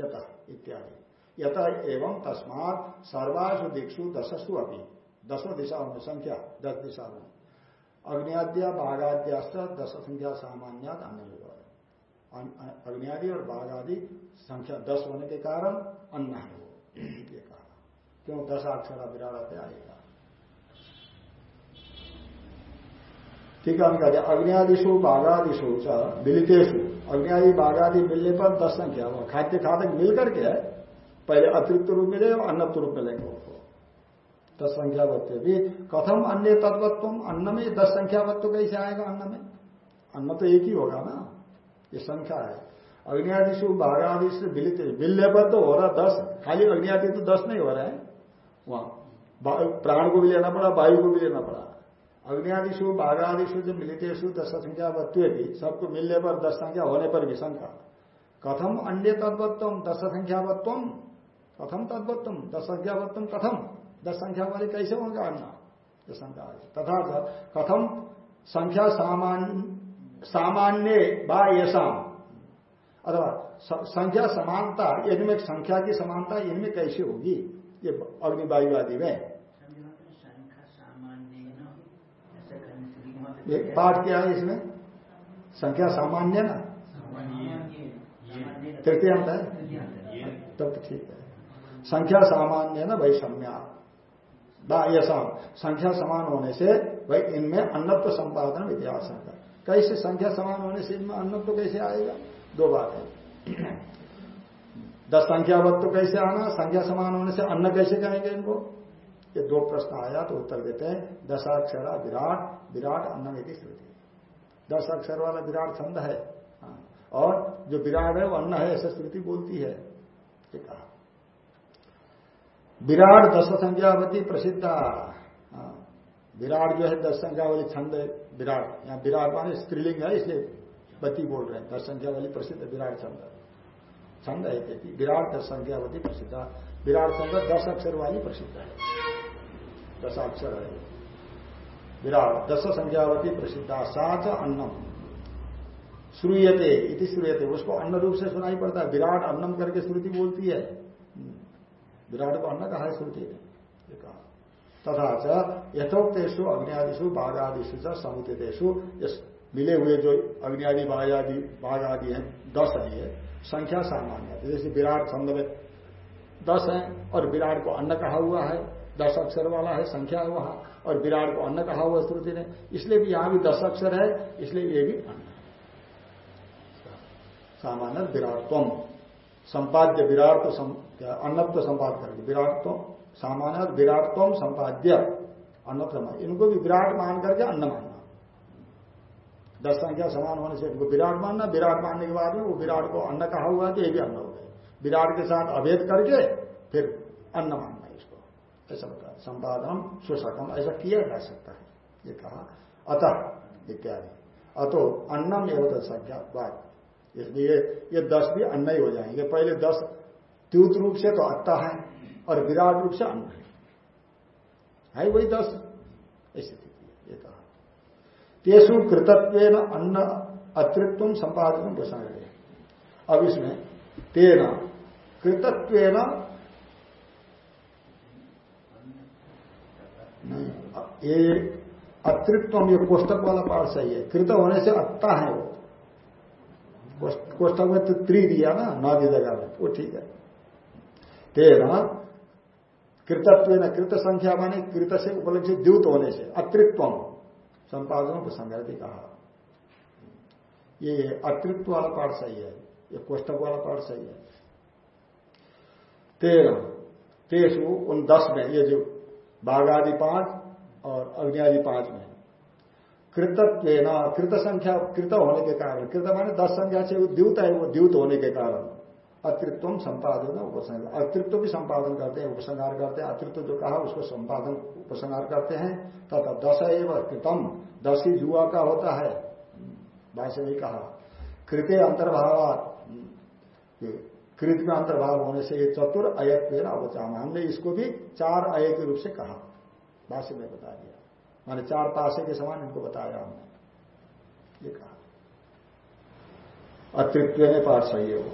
यथा इत्यादि। यथा एवं तस्मात सर्वासु दिक्षु दशसु अभी दसों दिशाओं में संख्या, दस दिशा में। अग्नियाद्या बाघाद्यास्त दस संख्या सामान्य अन्न अग्नियादि और बाघ आदि संख्या दस होने के कारण अन्न है। ये कहा क्यों? दस अक्षरा विराट आएगा। ठीक है हम कहते हैं अग्नियादिशु बाघादिशु मिलितेशु अग्नियादि, बाघादि मिलने पर दस संख्या हुआ। खाद्य खादक मिल करके पहले अतिरिक्त रूप मिले और अन्नत्व रूप मिलेंगे उनको। दस संख्या बत्व भी। कथम अन्य तत्वत्व अन्न में दस संख्या बत्व कैसे आएगा अन्न में? अन्न तो एक ही होगा ना? ये संख्या है। अग्नियादिशु बाघादि से मिलित, मिलने पर तो हो रहा दस। खाली अग्नियादि तो दस नहीं हो रहा है। वहाँ प्राण को भी लेना पड़ा, वायु को भी लेना पड़ा। अग्नियादिशु बाघादिशु जो मिलितेशु दस संख्या बत्वे भी सबको मिलने पर दस संख्या होने पर भी शंका। कथम अन्य तद्वत्व दस संख्यावत्व कथम तद्वत्व? दस संख्यावत्व कथम? दस संख्या वाले कैसे होंगे अन्ना शंका तथा कथम संख्या सामान्य सामान्य बा येषाम अथवा संख्या समानता, इनमें संख्या की समानता इनमें कैसे होगी? ये अग्निवायु आदि में। पाठ क्या है इसमें। संख्या सामान्य ना? तृतीय अंत है? तब तो ठीक है। संख्या सामान्य ना भाई सम्या। यशा संख्या समान होने से भाई इनमें अन्नत्व संपादन इतिहास कैसे संख्या समान होने से इनमें अन्नत्व कैसे आएगा? दो बात है। दस संख्यावत्व कैसे आना? संख्या समान होने से अन्न कैसे कहेंगे इनको? ये दो प्रश्न आया तो उत्तर देते हैं, दशाक्षरा विराट विराट अन्नम की श्रुति। दस अक्षर वाला विराट छंद है। हाँ। और जो विराट है वो अन्न है, ऐसा श्रुति बोलती है। कहा। विराट दस संख्यावती प्रसिद्ध। हाँ। विराट जो है दस संख्या वाली छंद विराट। यहाँ विराट माने स्त्रीलिंग है, इसलिए बती बोल रहे हैं। दस संख्या वाली प्रसिद्ध विराट छंद। छंद है विराट दस संख्यावती प्रसिद्ध। विराट छंद दस अक्षर वाली प्रसिद्ध है। दशाक्षर है। विराट दस संख्यावती प्रसिद्धा, साच अन्नम। श्रूयते इति श्रूयते, उसको अन्न रूप से सुनाई पड़ता है। विराट अन्नम करके श्रुति बोलती है। विराट को अन्न कहा है? श्रुति ने कहा। तथा च यथोक्तेषु अग्नियादिशु बाघादिशु च समुदितेषु मिले हुए जो अग्नियादि बाघादि बाघ आदि है, दस है ये, संख्या सामान्य जैसे विराट छंद में दस है और विराट को अन्न कहा हुआ है। दस अक्षर वाला है, संख्या है वहाँ। और विराट को अन्न कहा हुआ श्रुति ने। इसलिए भी यहाँ भी दस अक्षर है, इसलिए ये भी अन्न सामान्य विराटत्व। संपाद्य विराट तो अन्नत्व संपाद करेंगे। विराट तो सामान्य विराटत्व संपाद्य अन्नत्व इनको भी विराट मान करके अन्न मानना। दस संख्या समान होने से इनको विराट मानना। विराट मानने के बाद में वो विराट को अन्न कहा हुआ कि ये भी अन्न हो गए। विराट के साथ अभेद करके फिर अन्न मानना। ऐसा बता संपादन सुशकम ऐसा किया जा सकता है, ये कहा। अतः, इत्यादि। अतो अन्नम एवं संख्या बात इसलिए ये दस भी अन्न ही हो जाएँगे। पहले दस द्यूत रूप से तो अत्ता है और विराट रूप से अन्न है। है वही दस। ऐसी स्थिति ये कहा। तेसु कृतत्व अन्न अतृत्व संपादन घोषणा अब इसमें तेना कृतत्व नहीं ये अतृत्व ये कोष्टक वाला पाठ सही है। कृत होने से अत्ता है वो। कोष्टक में तो त्रि दिया ना, नौ की जगह में, वो ठीक है। तेरह कृतत्व न कृत संख्या माने कृत से उपलक्ष्य द्यूत होने से अतृत्व संपादनों को संग्रह कहा। ये अतृत्व वाला पाठ सही है, ये कोष्टक वाला पाठ सही है। तेरह तेसु उन दस में, ये जो बाघ आदि पाँच और अग्नि आदि पाँच में। कृतत्व कृत संख्या कृत होने के कारण, कृत माने दस संख्या से द्यूत है, वो द्यूत होने के कारण। अतृत्व संपादन उपसंहार। अतृत्व भी संपादन करते हैं, उपसंहार करते हैं। अतृत्व जो कहा, उसको संपादन, उपसंहार करते हैं। तथा दस एवं कृतम। दस ही जुआ का होता है। भाष्य में कहा कृत्य अंतर्भाव कृत में अंतर्भाव होने से ये चतुर अयत्व अवचाम हमने इसको भी चार अय के रूप से कहा। भाष्य में बता दिया। माने चार पासे के समान इनको बताया हमने। ये कहा। अतृत्व ने पाठ सही है, वो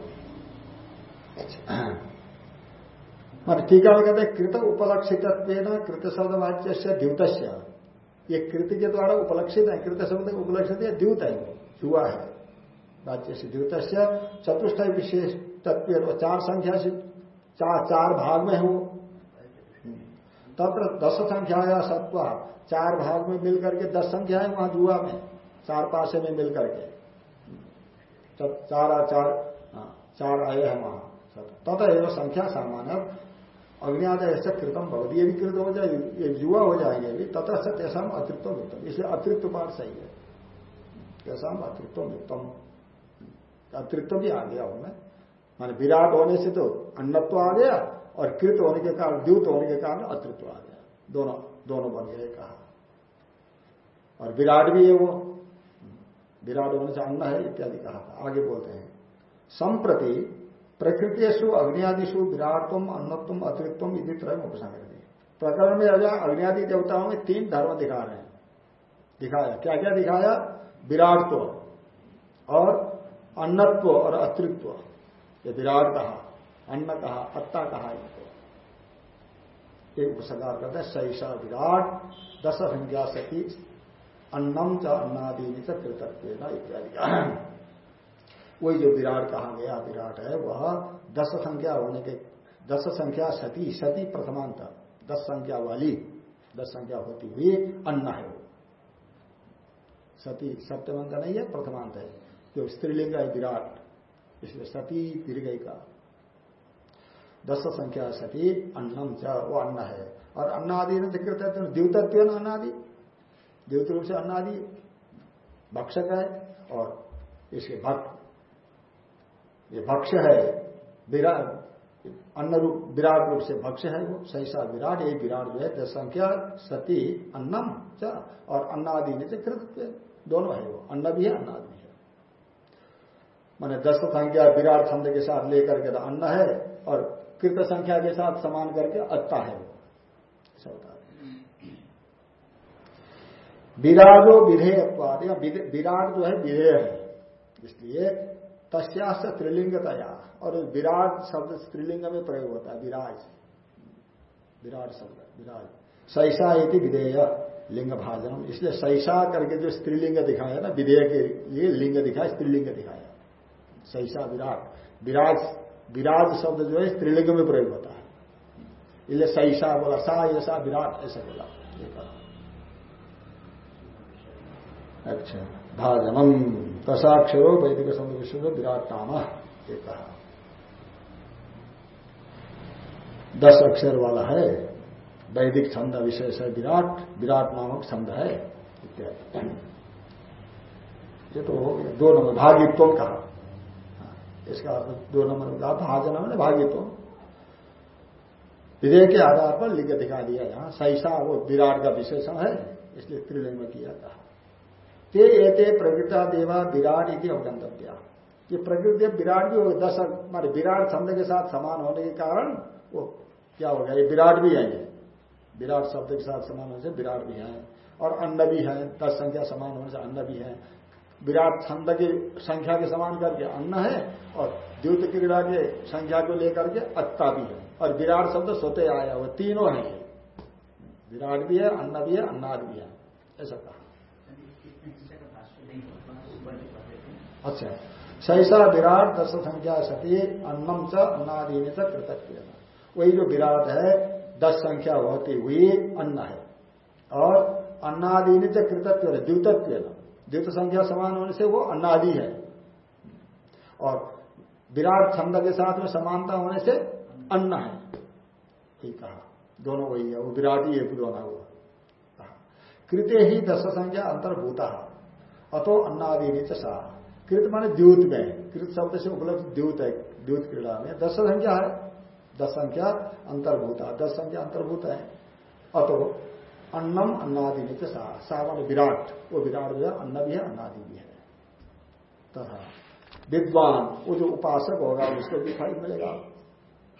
मान टीका में कहते कृत उपलक्षित कृत शब्द वाच्य से द्यूत ये कृत के द्वारा उपलक्षित है, कृत शब्द उपलक्षित है, द्यूत है युवा है। वाच्य से द्यूत चतुष्ट विशेष तत्व चार संख्या से चार चार भाग में है। वो तत्र दस संख्या या सत्व। चार भाग में मिलकर के दस संख्या है वहाँ जुआ में चार पासे में मिलकर के। चार चार हाँ, चार आए हैं वहाँ। तथा एवं संख्या सामान्य। अग्नियाद ऐसे कृतम भवती ये भी कृत हो जाएगी ये युवा हो जाएँगे अभी तथा से तेसाम अतृत्व उत्तम इसलिए अतृत्व पाठ सही है। तेसाम अतृत्व उत्तम अतृत्व भी आ गया उनमें। माने विराट होने से तो अन्नत्व आ गया और कृत होने के कारण, द्यूत होने के कारण अतृत्व आ गया। दोनों दोनों बन गए कहा और विराट भी है वो। विराट होने से अन्न है, इत्यादि कहा था। आगे बोलते हैं। संप्रति प्रकृतिशु अग्नियादिशु विराटत्म अन्नत्म अतृत्व इति त्रय उपसंग प्रकरण में अगर अग्नियादि देवताओं में तीन धर्म दिखा रहे हैं। दिखाया। क्या क्या दिखाया? विराटत्व और अन्नत्व और अतृत्व। ये विराट कहा अन्न कहा अत्ता कहा इनको एक उपसंगार करते हैं विराट दस संज्ञा सती अन्नम च अन्नादीनी च कृतत्व इत्यादि। वही जो विराट कहा गया, विराट है, वह दस संख्या होने के दस संख्या सती सती प्रथमांत दस संख्या वाली दस संख्या होती हुई अन्न है वो। सती सप्तमंत नहीं है, प्रथमांत है। जो स्त्रीलिंग है, विराट। इसलिए सती तिर गई का। दस संख्या सती, अन्नम च, वो अन्न है। और अन्नादि ने कृत है द्यूतत्व अन्नादि? द्यूत रूप से अन्नादि, भक्षक है, और इसके भक्त। ये भक्ष है विराट अन्न रूप विराट रूप से भक्ष है वो सैसा विराट ये विराट जो है, दस संख्या, सती, अन्नम च, और अन्नादि ने कृत दोनों है वो, अन्न भी है, अन्नादि मैंने दस संख्या विराट छंद के साथ लेकर के अन्न है और कृत संख्या के साथ समान करके अत्ता है वो। ऐसा होता विधेयत्वाद या विराट जो है विधेय है। इसलिए तस्यास्त त्रिलिंगतया, और विराट शब्द स्त्रीलिंग में प्रयोग होता है, विराज। विराट शब्द, विराज। सैसा यदि विधेय लिंग भाजनम इसलिए सैसा करके जो स्त्रीलिंग दिखाया ना, विधेय के लिए लिंग दिखाया, स्त्रीलिंग दिखाया। सैसा विराट। विराज विराट शब्द जो है, स्त्रीलिंग में प्रयोग होता है। इसलिए सईसा बोला, सा ऐसा विराट, ऐसा बोला। अच्छा। भाजनम तसाक्षरो वैदिक शब्द विश्व विराट नाम ये कहा। दस अक्षर वाला है। वैदिक छंद विशेष है विराट विराट नामक छंद है। इत्यादि। ये तो हो गया। दो नंबर। भागित्व कहा। इसका अर्थ दो नंबर में कहा भाजन मैंने भागित्व विधेय के आधार पर लिंग दिखा दिया यहाँ सैसा वो विराट का विशेषण है, इसलिए त्रिलिंग किया था। ते एते प्रकृता देवा विराट इति अवगंतव्या। ये प्रकृति देव विराट भी हो दस हमारे विराट छंद के साथ समान होने के कारण वो क्या हो गया, ये विराट भी है ये विराट शब्द के साथ समान होने से विराट भी है, और अन्न भी है, दस संख्या समान होने से अन्न भी है। विराट छंद की संख्या के समान करके अन्न है और द्युत क्रीड़ा के संख्या को लेकर के अत्ता भी है। और विराट शब्द सोते आया हुआ, तीनों है विराट भी है, अन्न भी है, अन्नाद भी है। ऐसा कहा। अच्छा। सैसा विराट दस संख्या सती, अन्नम च अन्नादि च कृतज्ञ वही जो विराट है, दस संख्या होती हुई अन्न है। और अन्नादि च कृतत्व द्वितत्व द्वित संख्या समान होने से वो अन्नादि है। और विराट छंद के साथ में समानता होने से अन्न है। ठीक कहा। दोनों वही है। वो विराट ही एक दोनों हुआ। कृत्य ही दस संख्या अंतर्भूता। अतो अन्नादि सा। कृत माने द्यूत में। कृत शब्द से उपलब्ध द्यूत है। द्यूत क्रीड़ा में दस संख्या है। दस संख्या अंतर्भूता। दस संख्या अंतर्भूत है। अतो अन्नम अन्नादि नित्य सावन विराट। वो विराट जो है अन्न भी है, अन्नादि भी है। तथा विद्वान, वो जो उपासक होगा, उसको फल मिलेगा।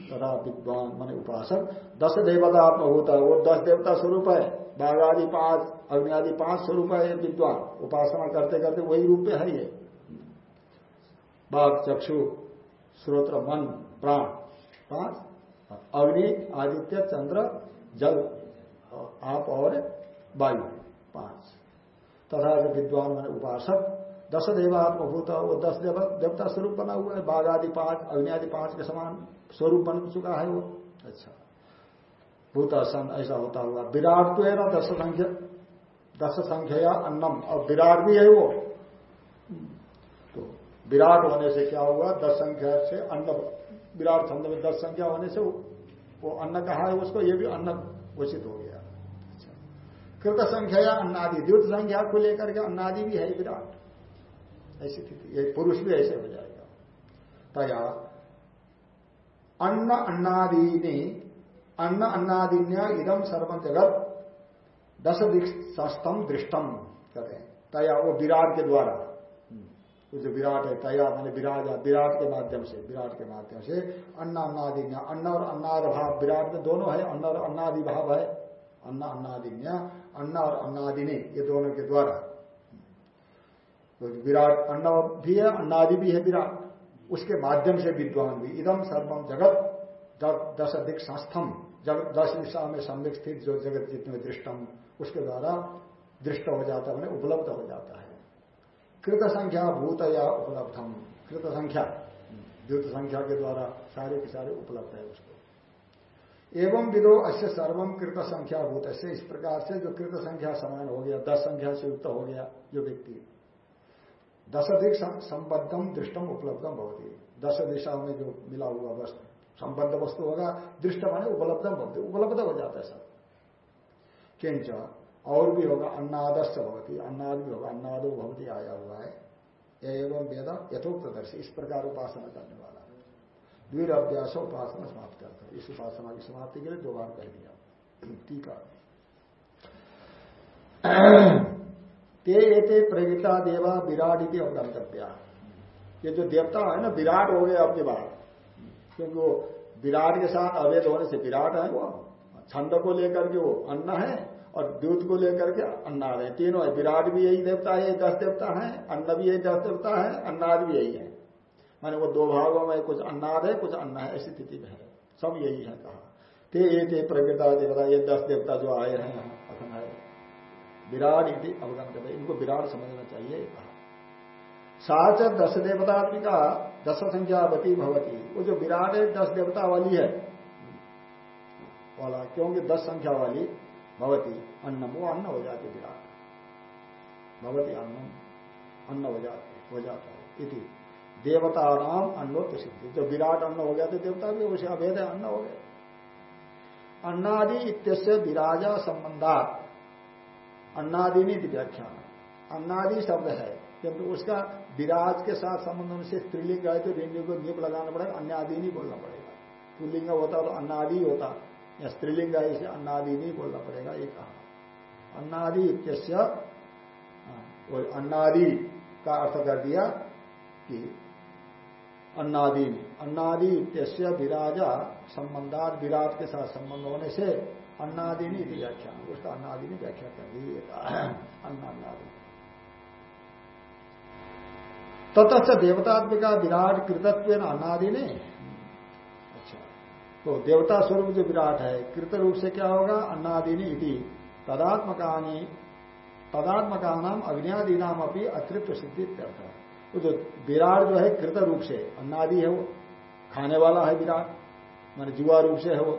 तथा विद्वान माने उपासक। दस देवतात्म होता है, वो दस देवता स्वरूप है। बाघ आदि पाँच अग्नि आदि पाँच स्वरूप है विद्वान। उपासना करते करते वही रूप में है ये। बाघ, चक्षु, श्रोत्र, मन, प्राण। पाँच। अग्नि, आदित्य, चंद्र, जल। आप और वायु, पाँच। तथा विद्वान मान उपासक, दस देवात्मभूत, वो दस देव, देवता स्वरूप बना हुआ है बाघ आदि पाँच अग्नि आदि पाँच के समान स्वरूप बन चुका है वो। अच्छा। भूत सन ऐसा होता हुआ। विराट तो है ना दस संख्या दस संख्या अन्नम, और विराट भी है वो। तो विराट होने से क्या हुआ? दस संख्या से अन्न, विराट छंद में दस संख्या होने से वो अन्न कहा है उसको? ये भी अन्न घोषित हो गया। कृत संख्या या अन्नादि द्युत संख्या को लेकर के अन्नादि भी है विराट। ऐसी स्थिति पुरुष भी ऐसे हो जाएगा। तया अन्न अन्नादीनी, अन्न अन्नादिन्या इदम सर्वम जगत दश सस्तम दृष्टम कहते हैं। तया वो विराट के द्वारा। जो विराट है, तया मैंने विराट विराट के माध्यम से, विराट के माध्यम से अन्न अन्नादिन्या अन्न और अन्नाद भाव विराट में दोनों है, अन्न और अन्नादि भाव है। अन्न अन्नादिन्या, अन्न और अन्नादिनी, ये दोनों के द्वारा। तो विराट अन्न भी है, अन्नादि भी है विराट। उसके माध्यम से विद्वान भी। इदम सर्वम जगत दश अधिक संस्थम जब दस दिशा में सम्यक स्थित जो जगत जितने दृष्टम उसके द्वारा दृष्ट हो जाता है उपलब्ध हो जाता है। कृत संख्या भूत या उपलब्धम कृत संख्या द्युत संख्या के द्वारा सारे के सारे उपलब्ध है उसको। एवं विदो अश्य सर्वम कृत संख्या भूत इस प्रकार से जो कृत संख्या समान हो गया, दस संख्या से युक्त हो गया, जो व्यक्ति। दस अधिक संबद्धम दृष्टम उपलब्धम होती दस दिशा में जो मिला हुआ वस्तु, संबद्ध वस्तु होगा दृष्ट माने उपलब्धम भवती, उपलब्ध हो जाता है सब। किंच, और भी होगा अन्नादश्च भवती, अन्नाद भी होगा, अन्नादो भवती, आया हुआ है। एवं वेद यथोक्तदर्शी, इस प्रकार उपासना करने वाला। द्वीर अभ्यास उपासना समाप्त करता इस उपासना की समाप्ति के लिए दो बार कह दिया। टीका ते एते प्रवृत्ता देवा विराट इति अवगंतव्या ये जो देवता है ना, विराट हो गए अपनी बात क्योंकि वो विराट के साथ अवैध होने से विराट है वो। छंद को लेकर के वो अन्न है और दूध को लेकर के अन्नाद है। तीनों है। विराट भी यही देवता है दस देवता है। अन्न भी यही दस देवता है, अन्नाद भी यही है। माने वो दो भागों में कुछ अन्नाद है, कुछ अन्न है, ऐसी स्थिति में है। सब यही है कहा। ते ये ते देवता, ये दस देवता जो आए हैं, यहाँ है विराट इति अवगंत इनको विराट समझना चाहिए कहा। साच दस देवतात्मिका दस संख्यावती भवती। वो जो विराट है, दस देवता वाली है। वाला क्योंकि दस संख्या वाली भवती, अन्नम वो अन्न हो जाती विराट। भवती अन्नम, अन्न हो जाते, हो जाता है। इति। देवता नाम अन्नोत्त सिद्धि जो विराट अन्न हो गया तो देवता भी उसे अभेद अन्न हो गया। अन्नादि इत्यस्य विराजा संबंधात। अन्नादि व्याख्यान। अन्नादि शब्द है किंतु उसका विराज के साथ संबंध से स्त्रीलिंग आए तो रिंग को निप लगाना पड़ेगा अन्नादि नहीं बोलना पड़ेगा। पुलिंग होता तो अन्नादि होता या स्त्रीलिंग आए इसे अन्नादि नहीं बोलना पड़ेगा ये कहा। अन्नादि इत्यस्य हाँ, अन्नादि का अर्थ कर दिया कि अन्नादि में। अन्नादि इत्यस्य विराजा संबंधात, विराट के साथ संबंध होने से अन्नादिनी व्याख्या। उसका अन्नादिनी व्याख्या कर दी। अन्नादि। ततच देवतात्मिका विराट कृतत्व अनादि ने। अच्छा। तो देवता स्वरूप जो विराट है, कृत रूप से क्या होगा? अन्नादिनी इति। तदात्मकानी तदात्मका नाम अग्नियादि नाम अपनी अतृप्त सिद्धि वो जो विराट जो है कृत रूप से, अन्नादि है वो, खाने वाला है विराट मान जुआ रूप से है वो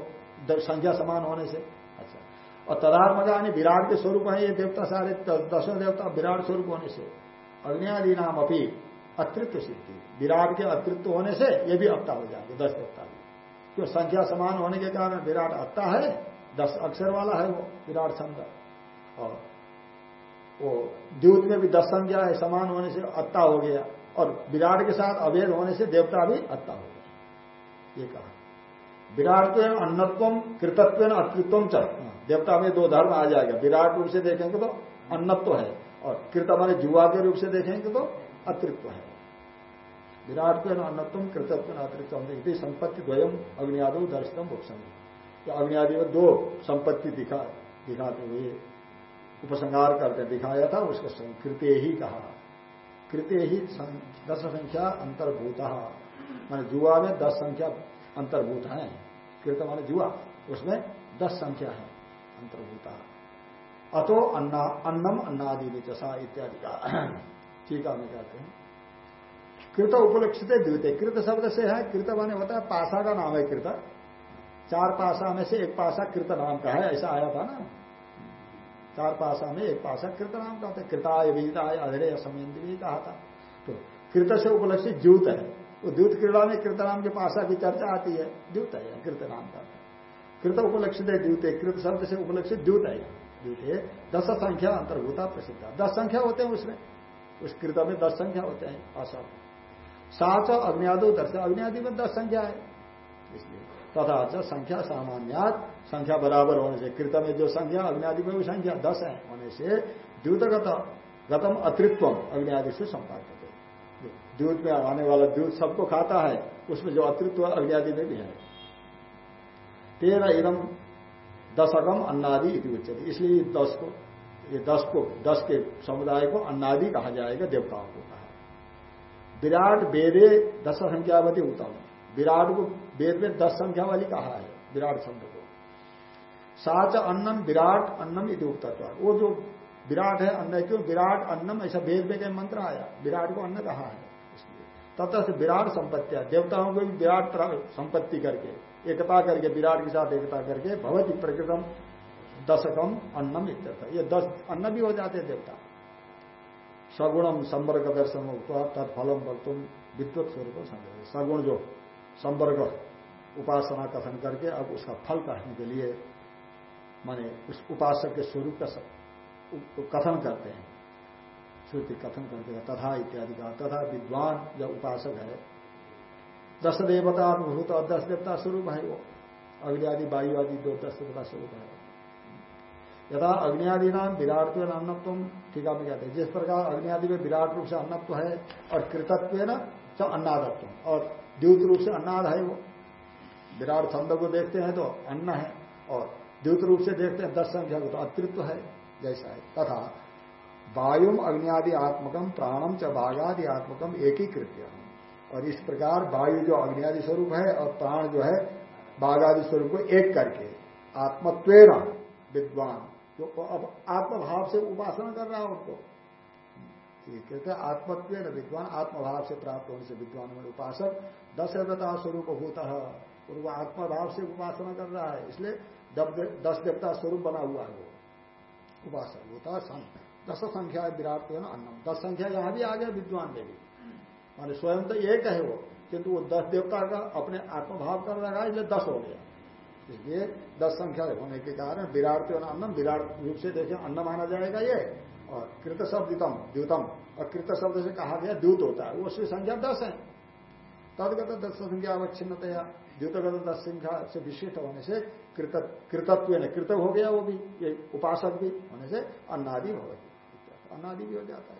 संख्या समान होने से। अच्छा। और तदात्मकानी विराट के स्वरूप है ये देवता सारे दसों देवता विराट स्वरूप होने से, अग्नियादि नाम अपनी अतृत्व सिद्धि। विराट के अतृत्व होने से ये भी अत्ता हो जाएँगे, दस देवता भी। क्यों? संख्या समान होने के कारण विराट अत्ता है, दस अक्षर वाला है वो विराट छंद और वो द्यूत में भी दस संख्या है, समान होने से अत्ता हो गया, और विराट के साथ अभेद होने से देवता भी अत्ता हो गया। ये कहा। विराट अन्नत्व कृतत्व अतृत्व चल देवता में दो धर्म आ जाएगा। विराट रूप से देखेंगे तो अन्नत्व है, और कृत माने जुआ के रूप से देखेंगे तो अतृत्व है। विराट को अन्नत्म कृतत्व अतिरिक्त संपत्ति द्वयम अग्नि अग्नियादो दर्शितम भुक्षण अग्नियादि में दो संपत्ति दिखा, दिखाते हुए उपसंहार करके दिखाया था, उसको कृत्य ही कहा। कृत्य ही दस संख्या अंतर्भूत। मान जुआ में दस संख्या अंतर्भूत है। कृत माने जुआ, उसमें दस संख्या है अंतर्भूत। अतो अन्ना, अन्नम अन्नादि चषा इत्यादि का। टीका में कहते हैं। कृत उपलक्षित द्वितीय कृत शब्द से है, कृत माने होता है पासा का नाम है कृत। चार पासा में से एक पासा कृत नाम का है, ऐसा आया था ना। चार पासा में एक पासा कृत नाम का होता है। कृताय वीताय अधरे समेन्द्री कहा था तो कृत से उपलक्षित द्यूत है। वो द्यूत क्रीड़ा में कृत नाम के पासा की चर्चा आती है। द्यूत है, कृत नाम का। कृत उपलक्षित है द्यूत, कृत शब्द से उपलक्षित द्यूत है। द्यूत दस संख्या अंतर्भूता प्रसिद्ध। दस संख्या होते हैं उसमें। उस कृत में दस संख्या होते हैं। पासा सात अग्नियादो दर्शन। अग्नियादि में दस संख्या है। इसलिए तथा अच्छा संख्या सामान्यात। संख्या बराबर होने से कृत में जो संख्या अग्नियादि में भी संख्या, दस है, होने से द्यूतगत, गतम अतृत्व अग्नियादि से संपर्क द्यूत में आने वाला द्यूत सबको खाता है, उसमें जो अतृत्व अग्नियादि में भी है। तेरह इदम दशकम अन्नादि इति उच्चते इसलिए दस को, ये दस को, दस के समुदाय को अन्नादि कहा जाएगा, देवताओं को कहा। विराट वेदे दस संख्यावती उत्तम विराट को वेद में दस संख्या वाली कहा है, विराट शब्द को। साच अन्नम विराट अन्नम इति उक्तत्व। वो जो विराट है, अन्न है, क्यों? विराट अन्नम, ऐसा वेद में कहीं मंत्र आया। विराट को अन्न कहा है। तथा से विराट संपत्तियाँ, देवताओं को भी विराट संपत्ति करके, एकता करके, विराट के साथ एकता करके भगवती प्रकृतम दशकम अन्नम इत्यर्थ। ये दस अन्न भी हो जाते हैं देवता। सगुणम संवर्ग दर्शन तत्फलम वक्तुम विद्वत स्वरूप संग्रह। सगुण जो संवर्ग उपासना कथन करके अब उसका फल कहने के लिए, माने उस उपासक के स्वरूप का कथन करते हैं। श्रुति कथन करते हैं, तथा इत्यादि का। तथा विद्वान जब उपासक है। दस देवता भूत और दस देवता स्वरूप है वो। अग्नि आदि वायु आदि दो दस देवता स्वरूप है। यथा आदि नाम विराट अन्नत्व टीका में कहते हैं। जिस प्रकार अग्नि आदि में विराट रूप से अन्नत्व है और कृतत्व न तो अन्नादत्व। और द्यूत रूप से अन्नाद है वो। विराट छंद को देखते हैं तो अन्न है और द्यूत रूप से देखते हैं दस संख्या को तो अतृत्व है, जैसा है। तथा वायुम अग्नियादि आत्मकम, प्राणम च बाघादि आत्मकम एक ही कृत्य और इस प्रकार वायु जो अग्नियादि स्वरूप है और प्राण जो है बाघादि स्वरूप को एक करके आत्मत्व विद्वान, जो अब आत्मभाव से उपासना कर रहा है उनको। कहते हैं आत्मत्व विद्वान, आत्मभाव से प्राप्त होने से विद्वान में उपासक दस देवता स्वरूप होता है, और वो आत्मभाव से उपासना कर रहा है, इसलिए दस देवता स्वरूप बना हुआ है वो, उपासक होता है दस संख्या विराट तो है ना अन्नम। दस संख्या यहाँ भी आ गया विद्वान में भी माने स्वयं तो एक है वो, किंतु वो दस देवता का अपने आत्मभाव कर रहा है, इसलिए दस हो गया। इसलिए दस संख्या होने के कारण विराट के अन्नम, विराट रूप से देखें, अन्न माना जाएगा ये। कृत शब्दितम और कृत शब्द से कहा गया द्यूत होता है। वो उसकी संख्या दस है। तदगत दस संख्या अवच्छिन्नतया द्यूतगत दस संख्या से विशिष्ट होने से कृत, कृतत्व ने कृतक हो गया वो भी, ये उपासक भी होने से अन्नादि होगी अन्नादि भी हो जाता है।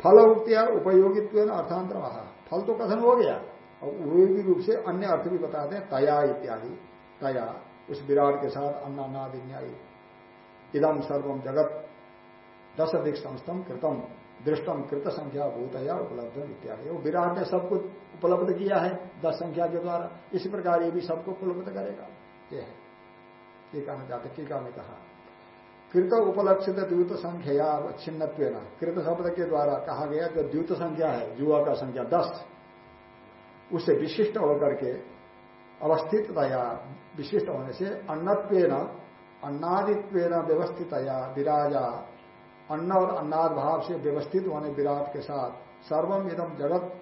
फल उक्तिया उपयोगित्व अर्थांतर फल तो कथन हो गया। और उपयोगी रूप से अन्य अर्थ भी बताते हैं तया इत्यादि। तया, उस विराट के साथ अन्नादिन्यायी इदम सर्वम जगत दश अधिक समस्तम कृतम दृष्टम कृत संख्या भूतया उपलब्ध इत्यादि। वो विराट ने सब कुछ उपलब्ध किया है दस संख्या के द्वारा। इसी प्रकार ये भी सबको उपलब्ध करेगा। ये है। टीका में जाते, टीका में कहा, कृत उपलक्षित द्यूत संख्या छिन्नत्व कृत शब्द के द्वारा कहा गया जो द्यूत संख्या है, जुआ का संख्या दस, उसे विशिष्ट होकर के अवस्थित दया विशिष्ट होने से अन्नत्व अन्नादित्व व्यवस्थितया, विराजा अन्न और अन्नाद भाव से व्यवस्थित होने विराट के साथ सर्वम इदम जगत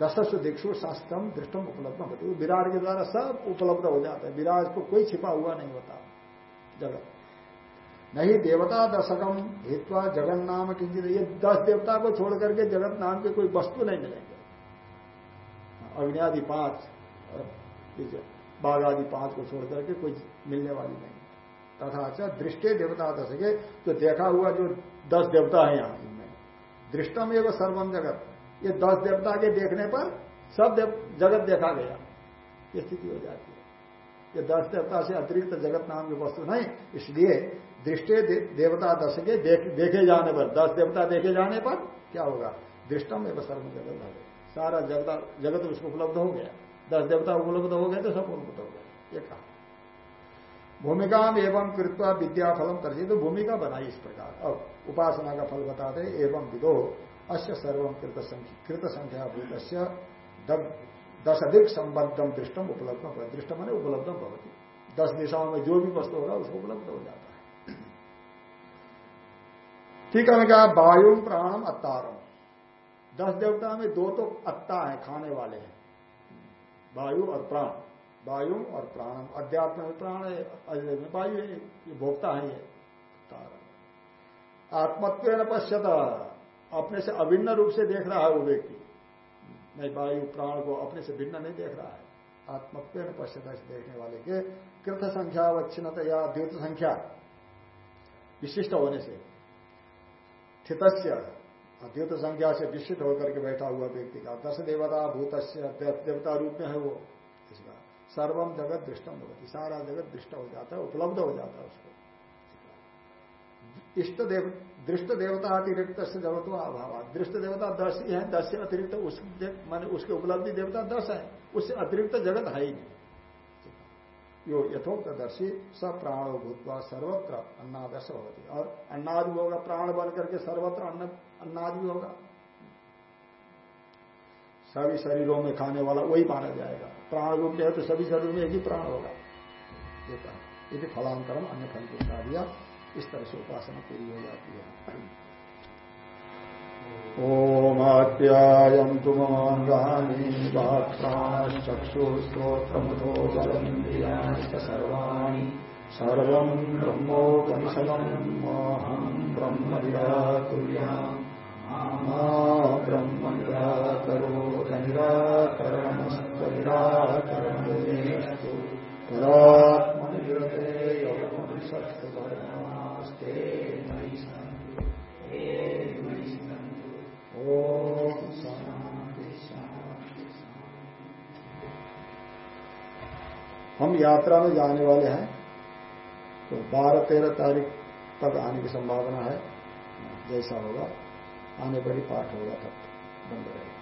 दशस्व दीक्षु शास्त्रम दृष्टम उपलब्ध होती है विराट के द्वारा सब उपलब्ध हो जाता है। विराट को कोई छिपा हुआ नहीं होता जगत। नहीं देवता दशकम हित्वा जगन नाम किंचित, ये दस देवता को छोड़ करके जगत नाम के कोई वस्तु नहीं मिलेंगे। अग्नि आदि पाँच बाघ आदि पाँच को छोड़ करके कोई मिलने वाली नहीं। तथा अच्छा दृष्टि देवता दस के जो देखा हुआ जो दस देवता है यहाँ इनमें दृष्टम एवं सर्वम जगत। ये दस देवता के देखने पर सब जगत देखा गया। ये स्थिति हो जाती है। ये दस देवता से अतिरिक्त जगत नाम की वस्तु नहीं इसलिए दृष्टि देवता दस के देख, देखे जाने पर दस देवता देखे जाने पर क्या होगा? दृष्टम एवं सर्व जगत सारा जगत जगत उसको उपलब्ध हो गया। दस देवता उपलब्ध हो गए तो सब उपलब्ध हो गए। ये कहा। भूमिका एवं कृत्वा विद्या फलम तरसी तो भूमिका बनाई इस प्रकार। अब उपासना का फल बताते एवं विदो अश्य सर्व कृत कृत संख्या भूत दस अधिक संबद्धम दृष्टम उपलब्ध दृष्ट मैंने उपलब्ध भवती। दस दिशाओं में जो भी वस्तु होगा, उसको उपलब्ध हो जाता है। ठीक है कहा, वायु प्राणम अत्तारम दस देवता में दो तो अत्ता है, खाने वाले हैं। वायु और प्राण। वायु और प्राणम। अध्यात्म में प्राण है अजय में वायु है, ये भोक्ता है ये। आत्मत्व न अपने से अभिन्न रूप से देख रहा है वो व्यक्ति। नहीं, वायु, प्राण को अपने से भिन्न नहीं देख रहा है। आत्मत्व न पश्यत देखने वाले के कृत संख्या अवच्छिन्नता या द्वित संख्या विशिष्ट होने से। स्थित अद्वित संख्या से विशिष्ट होकर के बैठा हुआ व्यक्ति का। दस देवता भूत देवता रूप में है वो। सर्वम जगत दृष्टम होती सारा जगत दृष्ट हो जाता है, उपलब्ध हो जाता है उसको। इष्ट देव, दृष्ट देवता अतिरिक्त से जगत अभाव दृष्ट देवता दस ही है, दस से अतिरिक्त उस माने उसके उपलब्धि देवता दस है, उससे अतिरिक्त जगत है ही नहीं। यो यथोक्त दर्शी सब प्राणो भूतवा सर्वत्र अन्नादश होती और अन्नाद भी होगा, प्राण बन करके सर्वत्र अन्न, अन्नाद भी होगा। सभी शरीरों में खाने वाला वही माना जाएगा। प्राण रूप में है तो सभी शरीर में एक ही प्राण होगा। ये कहा यदि फलांतरम अन्य फल को दिया। इस तरह से उपासना पूरी हो जाती है। ओमाप्यायन्तु ममाङ्गानि वाक्प्राणश्चक्षुश्रोत्रमुखो बलमिन्द्रियाणि च सर्वाणि। सर्वम् ब्रह्मोपनिषदम् माहम् ब्रह्म निराकुर्याम् हम यात्रा में जाने वाले हैं। तो बारह तेरह तारीख तक आने की संभावना है। जैसा होगा। आने पर ही पाठ होगा तब बंद रहेगा।